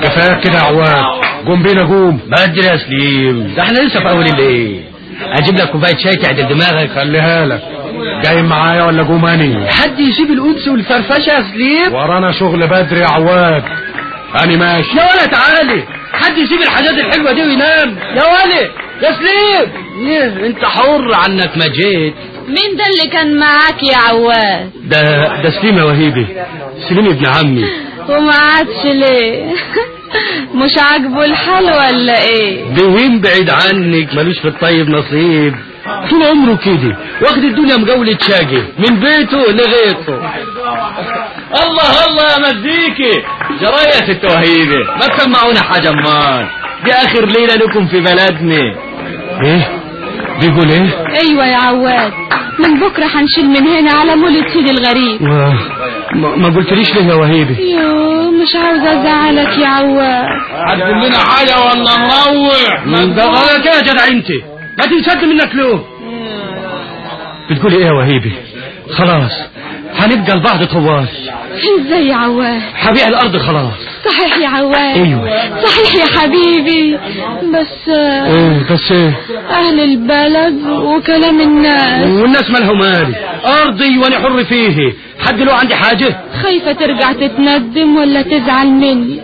كفايه كده يا عواد قوم بينا قوم. بدري يا سليم. ده إحنا لسه في أول الليل. أجيب لك كوباية شاي تعدل دماغك. خليها لك. جاي معايا ولا قوم اني حد يسيب الانس والفرفشة يا سليم؟ ورانا شغل بدري يا عواد اني ماشي. يا ولا تعالي حد يسيب الحاجات الحلوة دي وينام. يا ولد. يا سليم إيه، أنت حر عنك ما جيت. مين ده اللي كان معاك يا عواد؟ ده ده سليم يا وهيبي. سليم ابن عمي. وما عادش ليه؟ مش عاجبه الحال ولا إيه؟ بهيم بعيد عنك ملوش في الطيب نصيب. طول عمره كده. واخد الدنيا مجولة شاقي. من بيته لغيته الله الله يا مزيكي. جراية التوهيبة ما تسمعونا حاجة امال دي آخر ليلة لكم في بلدنا. إيه؟ بيقول إيه؟ أيوه يا عواد من بكرة هنشيل من هنا على مولد سيدي الغريب. ما, ما, قلتليش ليه يا وهيبي؟ يو مش عاوزه أزعلك يا عواد. هتقول لنا حاجة ولا نروح من ده غلط يا جدع انت. ما تنسد منك له بتقول إيه يا وهيبي؟ خلاص هنبقى لبعض طوال. إزاي يا عواد؟ هبيع الأرض خلاص. صحيح يا عواد. أيوه. صحيح يا حبيبي. بس إيه بس إيه أهل البلد وكلام الناس. والناس مالهم مالي. أرضي وأنا حر فيه. حد له عندي حاجة؟ خايفة ترجع تتندم ولا تزعل مني.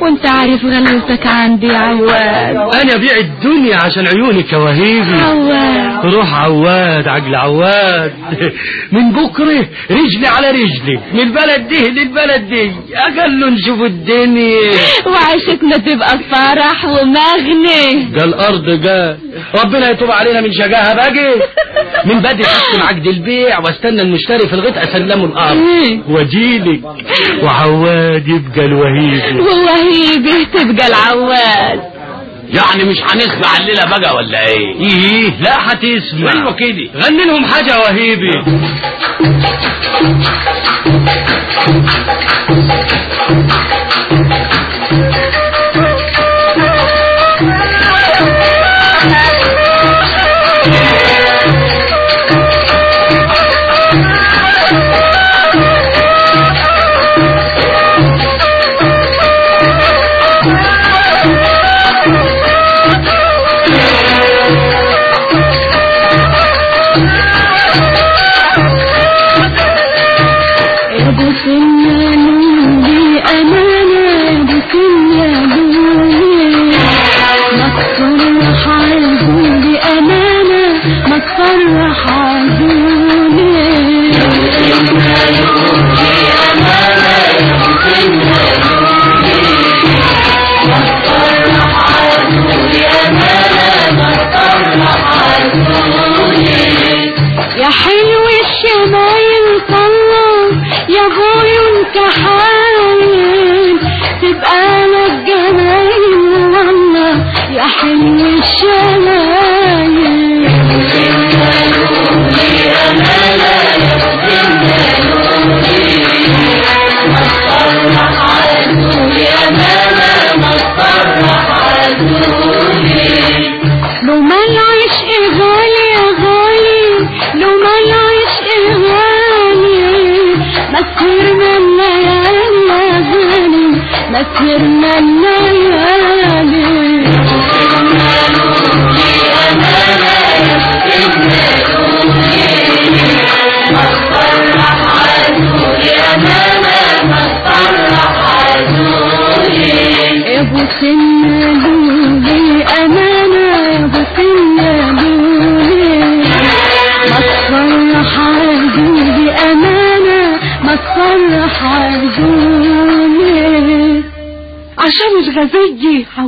وانت عارف غلاوتك عندي يا عواد. أنا بيع الدنيا عشان عيونك يا وهيبي عواد. روح عواد عقل عواد. من بكرة رجلي على رجلي. من البلد دي للبلد دي. أقل نشوف الدنيا. وعيشتنا تبقى فرح ومغني. قال الأرض قال ربنا يتوب علينا من شجاها باجي من بدري احسن عقد البيع وأستنى المشتري في الغيط أسلمه. الأرض واجيلك وعواد يبقى الوهيبي ووهيبي تبقى العواد يعني مش هنسمع الليلة بقى ولا إيه؟ إيه. لا هتسمع أيوه كده غني لهم حاجة يا وهيبي.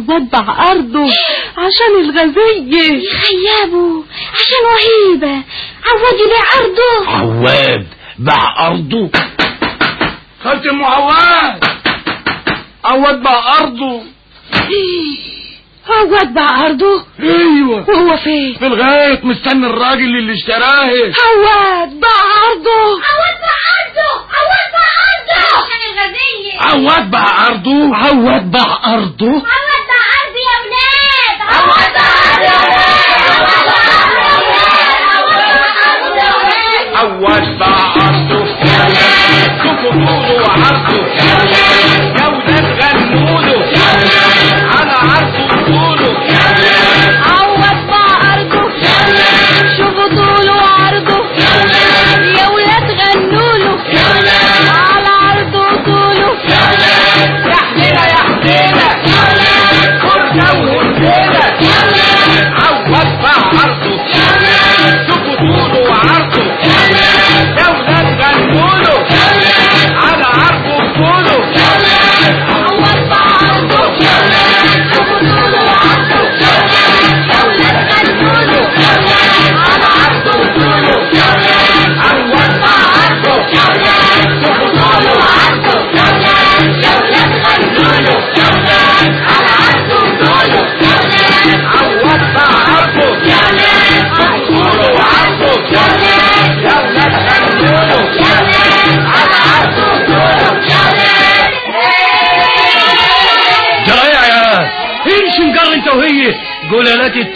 باع أرضه عشان الغزية. خيابه عشان وهيبة عوض يبيع أرضه. عواد باع أرضه؟ خالتي أم عواد. عواد باع أرضه. عوض باع أرضه؟ أيوه. وهو فين؟ في الغاية مستني الراجل اللي اشتراه عواد باع أرضه. عواد باع أرضه. عواد باع أرضه. عشان الغزية. عواد باع أرضه؟ عواد باع أرضه؟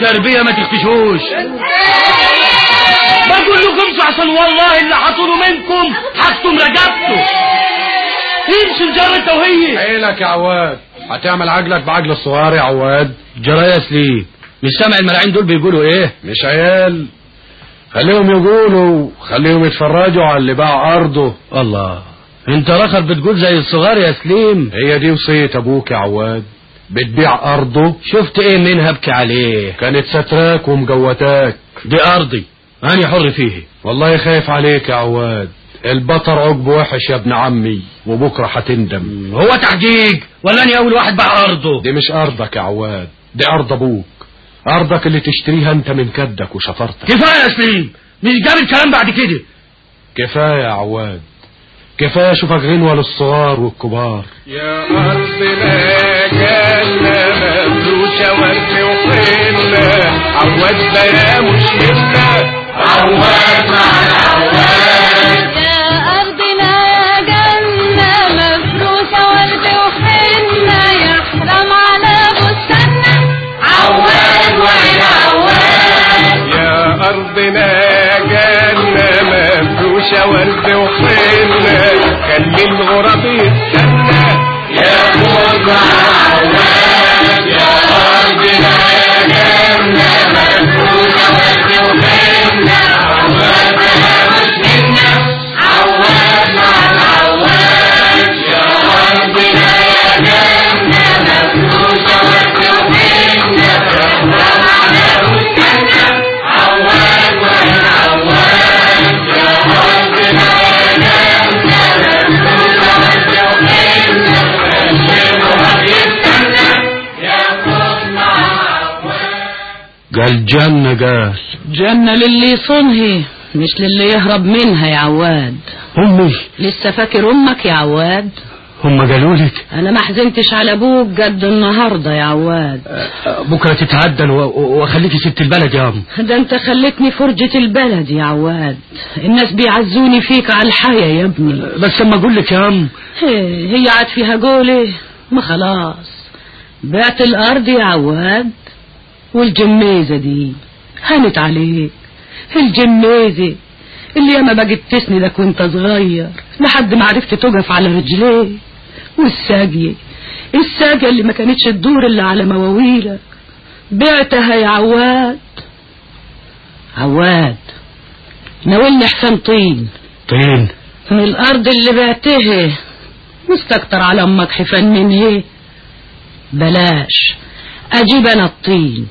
التربية ما تختشوش. بقول لكم امشوا عشان والله اللي حصلوا منكم حطوا رجبته امشي مجر انت وهي عيلك يا عواد. هتعمل عجلك بعجل الصغار يا عواد. جرايا سليم مش سامع الملاعين دول بيقولوا إيه؟ مش عيال. خليهم يقولوا. خليهم يتفرجوا على اللي باع أرضه. الله. انت رخر بتقول زي الصغار يا سليم. هي دي وصية أبوك يا عواد. بتبيع أرضه. شفت إيه منها أبكي عليه كانت ستراك ومجوتاك. دي أرضي. أنا حر فيه والله خايف عليك يا عواد. البطر عقب وحش يا ابن عمي وبكرة هتندم هو تحجيج ولا اني أول واحد باع أرضه؟ دي مش أرضك يا عواد دي أرض أبوك. أرضك اللي تشتريها أنت من كدك وشفرتك كفاية يا سليم مش جاب الكلام بعد كده. كفاية يا عواد. كفاية أشوفك غنوة للصغار والكبار. يا أرضنا عواد بلا مش منا عواد مع العواد يا أرضنا يا جنة مفروشة ورد وحنة يحرم على بستاننا عواد وعين عواد يا أرضنا جنة مفروشة ورد وحنة. خلي الغراب قال جنة قال. جنة للي يصونها مش للي يهرب منها يا عواد. امي لسه فاكر أمك يا عواد؟ هم قالوا لك أنا ما حزنتش على أبوك قد النهارده يا عواد. بكرة تتعدل و- و- وأخليكي ست البلد يا ام ده أنت خلتني فرجة البلد يا عواد. الناس بيعزوني فيك على الحياة يا ابني. بس أما أقول لك يا ام هي هي عاد فيها قولي. ما خلاص. بعت الأرض يا عواد. والجميزة دي هانت عليك. الجميزة اللي ياما بقت تسندك وأنت صغير لحد ما عرفت تقف على رجليك. والساقية الساجة اللي ما كانتش تدور إلا على مواويلك. بعتها يا عواد. عواد ناولني حسن طين. طين؟ من الأرض اللي بعتها. مستكتر على أمك حفن من إيه بلاش أجيب أنا الطين.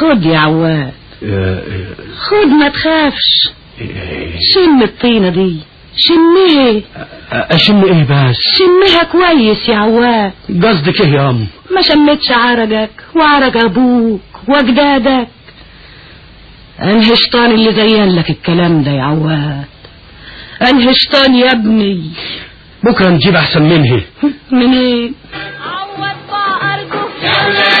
خد يا عواد. خد ما تخافش. شم الطينة دي. شميه أشم إيه بس؟ شميها كويس يا عواد. قصدك إيه يا أم؟ ما شمتش عرقك وعرق أبوك وأجدادك. انهي شيطان اللي زين لك الكلام ده يا عواد. انهي شيطان يا ابني. بكرة نجيب أحسن منه. منين؟ شوفوا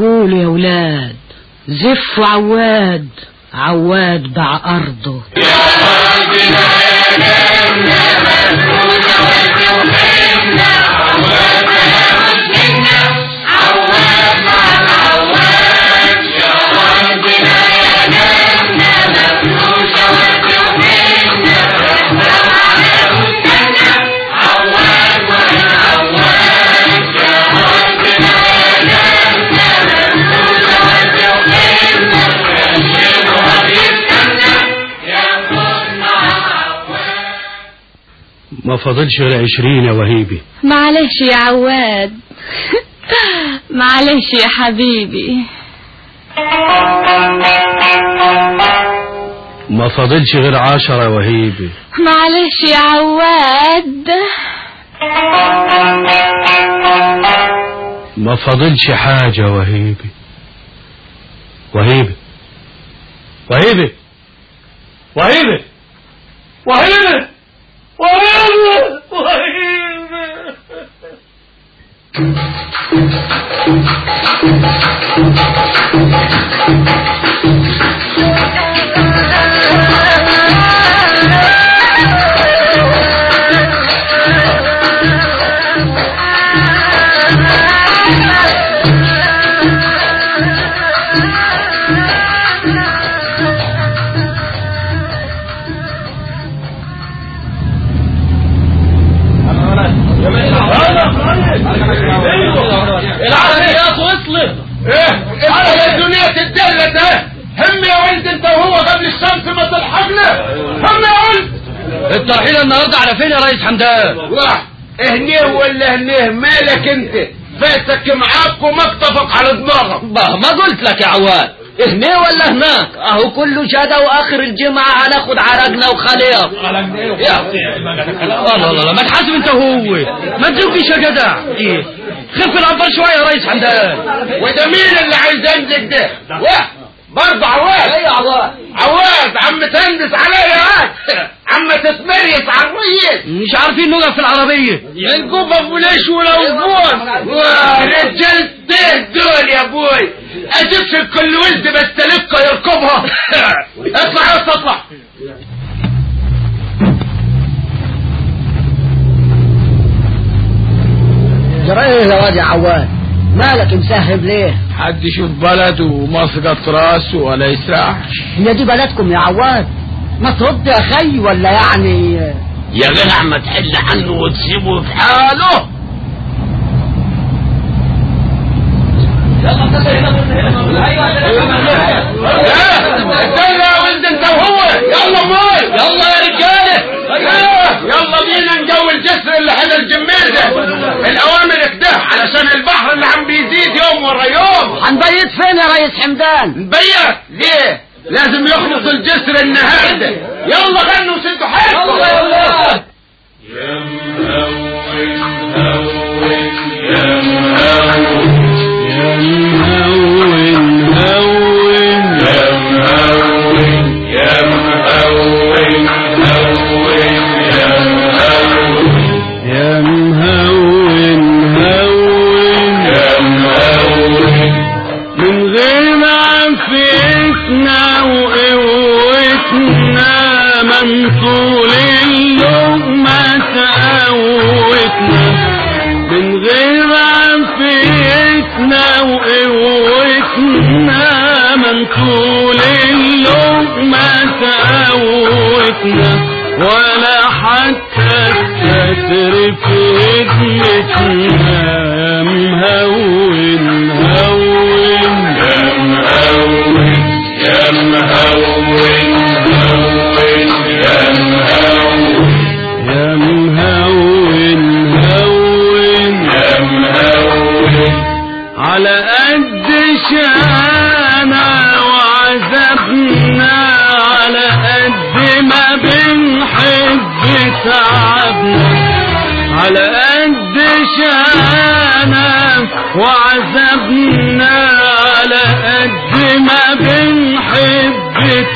قولوا يا ولاد زفوا عواد عواد باع أرضه. ما فاضلش غير عشرين يا وهيبي. معلش يا عواد. معلش يا حبيبي. ما فاضلش غير عشرة يا وهيبي. معلش يا عواد. ما فاضلش حاجة يا وهيبي. وهيبي. وهيبي. وهيبي. وهيبي. وهيبي وهيبي العربيات الترحيل النهارده على فين يا ريس حمدان؟ واه هنيه ولا هنيه؟ مالك انت؟ فاتك معاك ومكتفك على دماغك. bah ما قلت لك يا عواد. هنا ولا هناك؟ اهو كله شهادة واخر الجمعة هناخد عرقنا وخليط. يا الله الله الله. ما تحاسب انت وهو ما تزوقش يا جدع إيه. خف العنبر شوية يا ريس حمدان. وده مين اللي عايز ينزل ده؟ واه برضه عواد. إيه يا عواد؟ عواد عم تندس عليا هات عم تتمريس على الريس. مش عارفين نقف في العربية. الجوفة بوليش ولوزبون رجال دول يا أبوي اشوفش كل ولد بستلفك يركبها. اطلع يا اطلع. جرى إيه يا واد يا عواد. مالك مسهب ليه؟ حد يشوف بلده ومسقط راسه ولا يسرحش هي دي بلدكم يا عواد. ما ترد يا خي ولا يعني يا جدع ما تحل عنه وتسيبه في حاله. استنى يا ولد انت وهو يلا موي يلا يا رجاله يلا بينا نجو الجسر اللي حدا الجميزة الاوامر كده علشان البحر اللي عم بيزيد يوم ورا يوم هنبيت فين يا ريس حمدان نبيت ليه لازم يخلص الجسر النهارده يلا غنوا وسدوا حيلكم يلا يلا يا طول تقوتنا من غير ما عفتنا وقوتنا. من طول ولا حتى الستر في هدمتنا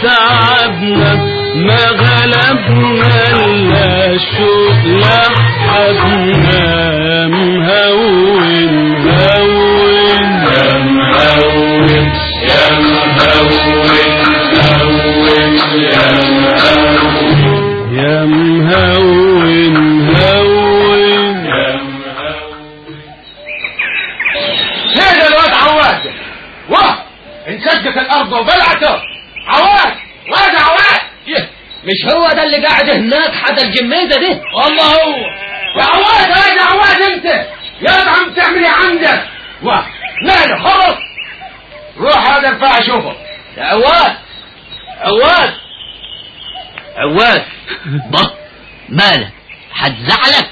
تعبنا ما غلبنا إلا الشوق لحقنا مهون هون يا مهون يا مهون هون يا مهون يا مهون هون يا هذا الواد عواد واه انسجت الأرض واد عواد. مش هو ده اللي قاعد هناك حدا الجميزة دي؟ والله هو. يا عواد يا عواد أنت؟ يا عم تعمل إيه عندك؟ واه ماله خلص روح هذا ارفع شوفه يا عواد عواد عواد بط مالك هتزعلك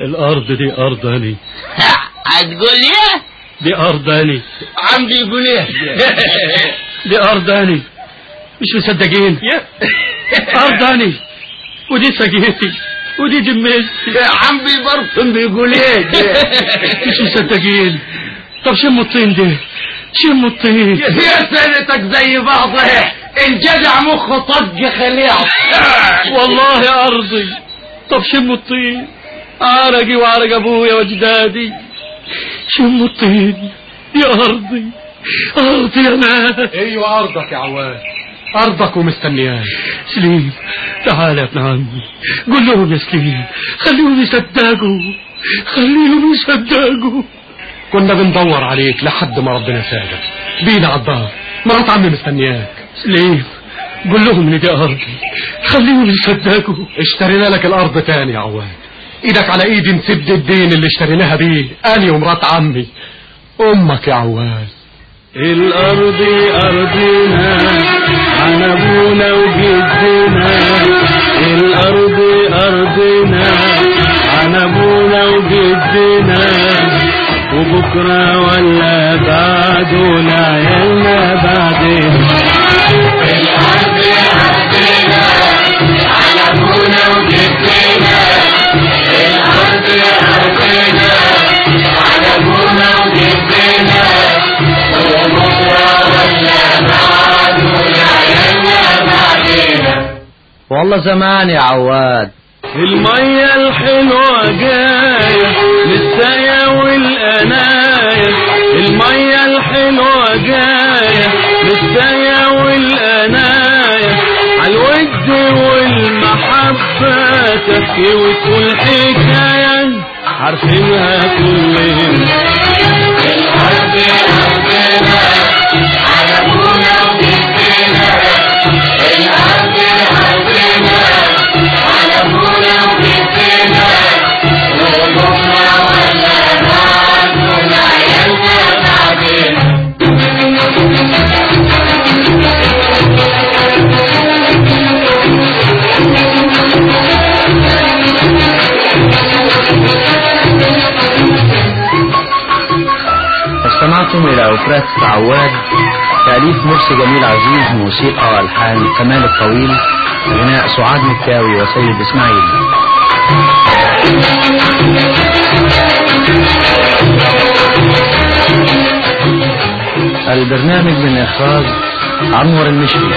الأرض دي أرضاني. هتقول إيه دي أرضاني. عم بيقول إيه؟ دي أرضاني. مش مصدقين. ارضاني ودي سجيتي ودي جميزتي يا عم برضه بيقول إيه؟ مش مصدقين طب شم الطين ده شم الطين يا سنتك زي بعضها الجدع مخه طج خليع. والله أرضي. طب شم الطين عرقي وعرق أبويا وأجدادي. شم الطين يا أرضي؟ أرضي أنا أيوه أرضك يا عواد. أرضك ومستنياك سليم تعال يا ابن عمي قول لهم يا سليم خليهم يصدقوا. خليهم يصدقوا. كنا بندور عليك لحد ما ربنا ساعدك. بينا على الدار مرات عمي مستنياك. سليم قول لهم ان دي ارضي خليهم يصدقوا. اشترينا لك الأرض تاني يا عواد. إيدك على ايدي نسد الدين اللي اشتريناها بيه. اني ومرات عمي. أمك يا عواد. الأرض أرضنا عن أبونا وجدنا الأرض أرضنا عن أبونا وجدنا وبكرة ولا بعده لعيالنا بعدين والله زمان يا عواد. المية الحلوة جاية للسايا والقناية المية الحلوة جاية للسايا والقناية عالود والمحبة تحكي وتقول حكاية عارفينها كلنا. الأرض أوبرات عواد تأليف مرسي جميل عزيز موسيقى وألحان كمال الطويل غناء سعاد مكاوي وسيد إسماعيل. البرنامج من إخراج عمور المشري.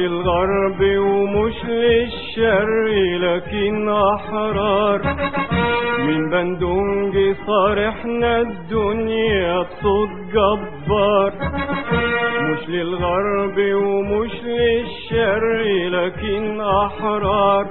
للغرب ومش للشرق لكن أحرار. من بندونج صارحنا الدنيا بصوت جبار. مش للغرب ومش للشرق لكن أحرار.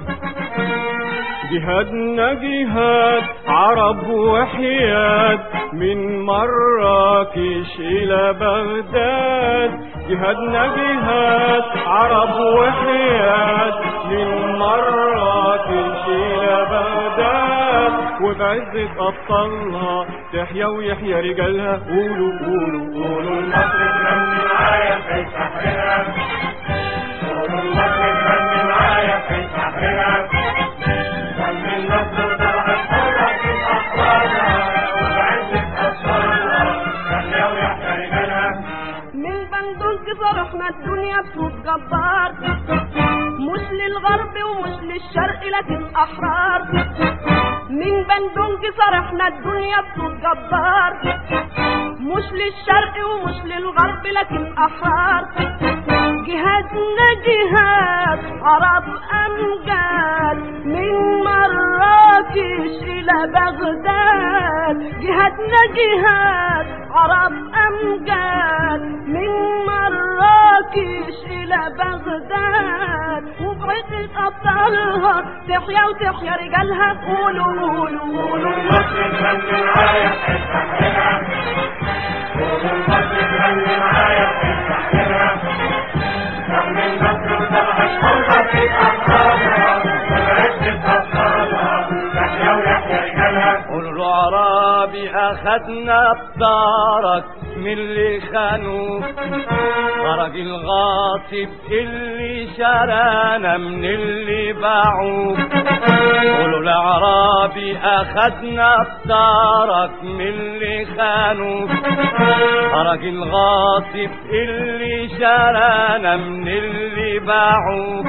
جهادنا جهاد عرب وحياد. من مراكش إلى بغداد. جهادنا جهاد عرب وحياد من مراكش إلى بغداد. وبعزة أبطالها تحيا ويحيا رجالها. قولوا قولوا قولوا المصر تغني معايا في سحرها قولوا المصر تغني معايا في سحرها فرحنا الدنيا بصوت جبار. مش للغرب ومش للشرق لكن أحرار. من بندوق فرحنا الدنيا بصوت جبار. مش للشرق ومش للغرب لكن أحرار. جهادنا جهاد عرب أمجاد. من مراكش إلى بغداد. جهادنا جهاد عرب أمجاد. من مراكش إلى بغداد. وبعزة ابطالها تحيا وتحيا رجالها قولوا قولوا قولوا. المصر تغني معايا سحرها قولوا. المصر تغني معايا دم النصر وصبحت حرة في أحرارها وبعزة أبطالها عرابي أخدنا بطارك من اللي خانوك خرج الغاصب اللي شرانا من اللي باعوك قولوا الأعرابي أخدنا بطارك من اللي خانوك خرج الغاصب اللي شرانا من اللي باعوك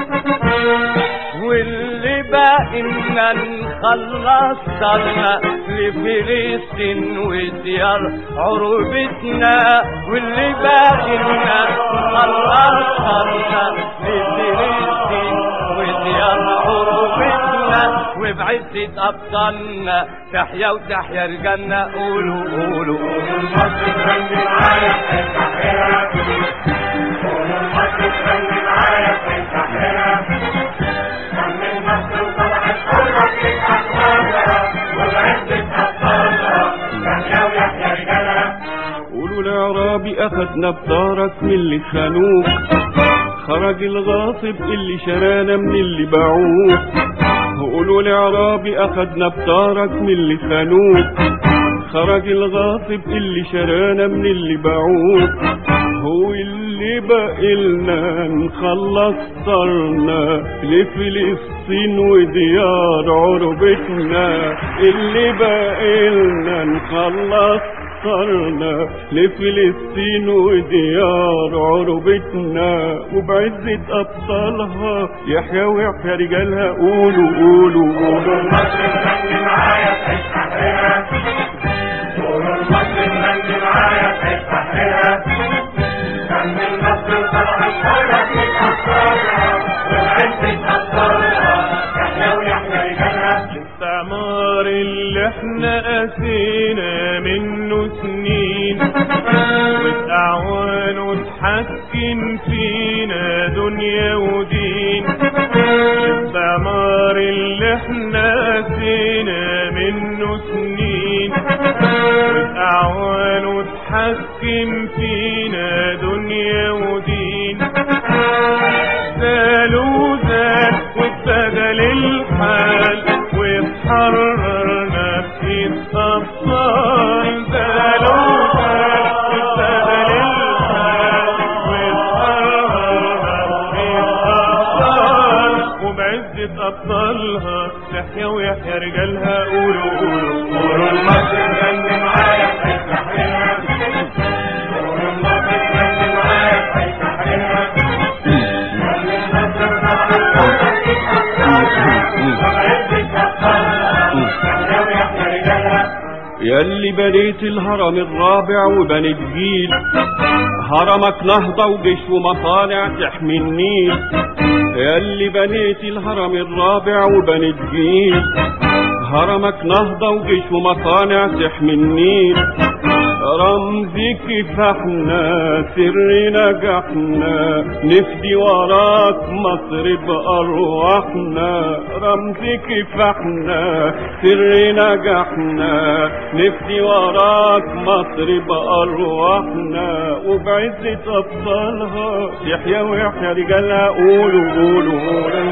واللي باقي لنا نخلص صرنا لفلسطين. وديار عروبتنا واللي باقي لنا نخلص صرنا لفلسطين وديار عروبتنا وبعزة أبطالنا. تحيا وتحيا الجنة قولوا قولوا قولوا مصر غني معايا قولوا. الأعرابي أخدنا بطارك من اللي خانوك خرج الغاصب اللي شرانا من اللي باعوك قولوا الأعرابي أخدنا بطارك من اللي خانوك خرج الغاصب اللي شرانا من اللي باعوك هو اللي بقلنا نخلص طرنا لفلسطين وديار عربتنا. اللي بقلنا نخلص صرنا لفلسطين وديار عربتنا وبعزة أبطالها. يحيى ويحيى رجالها قولوا قولوا قولوا. مصر غني معايا قولوا المصر غني معايا في أبطالها يحيى ويحيى رجالها الاستعمار اللي إحنا قاسينا منه. وبأعوانه اتحكم فينا دنيا ودين. الاستعمار اللي إحنا قاسينا منه سنين. وبأعوانه اتحكم فينا دنيا ودين. زالوا زال واتبدل الحال واتحررنا في الأبطال ياللي بنيت الهرم الرابع وبنيت جيل هرمك نهضة وجيش ومصانع تحمي النيل. ياللي بنيت الهرم الرابع وبنيت جيل هرمك نهضة وجيش ومصانع تحمي النيل. رمزك فاحنا سر نجاحنا نفدي وراك مصر بأرواحنا رمزك فاحنا سر نجاحنا نفدي وراك مصر بأرواحنا وبعزة أبطالها يحيى ويحيى رجالها قولوا قولوا قولوا.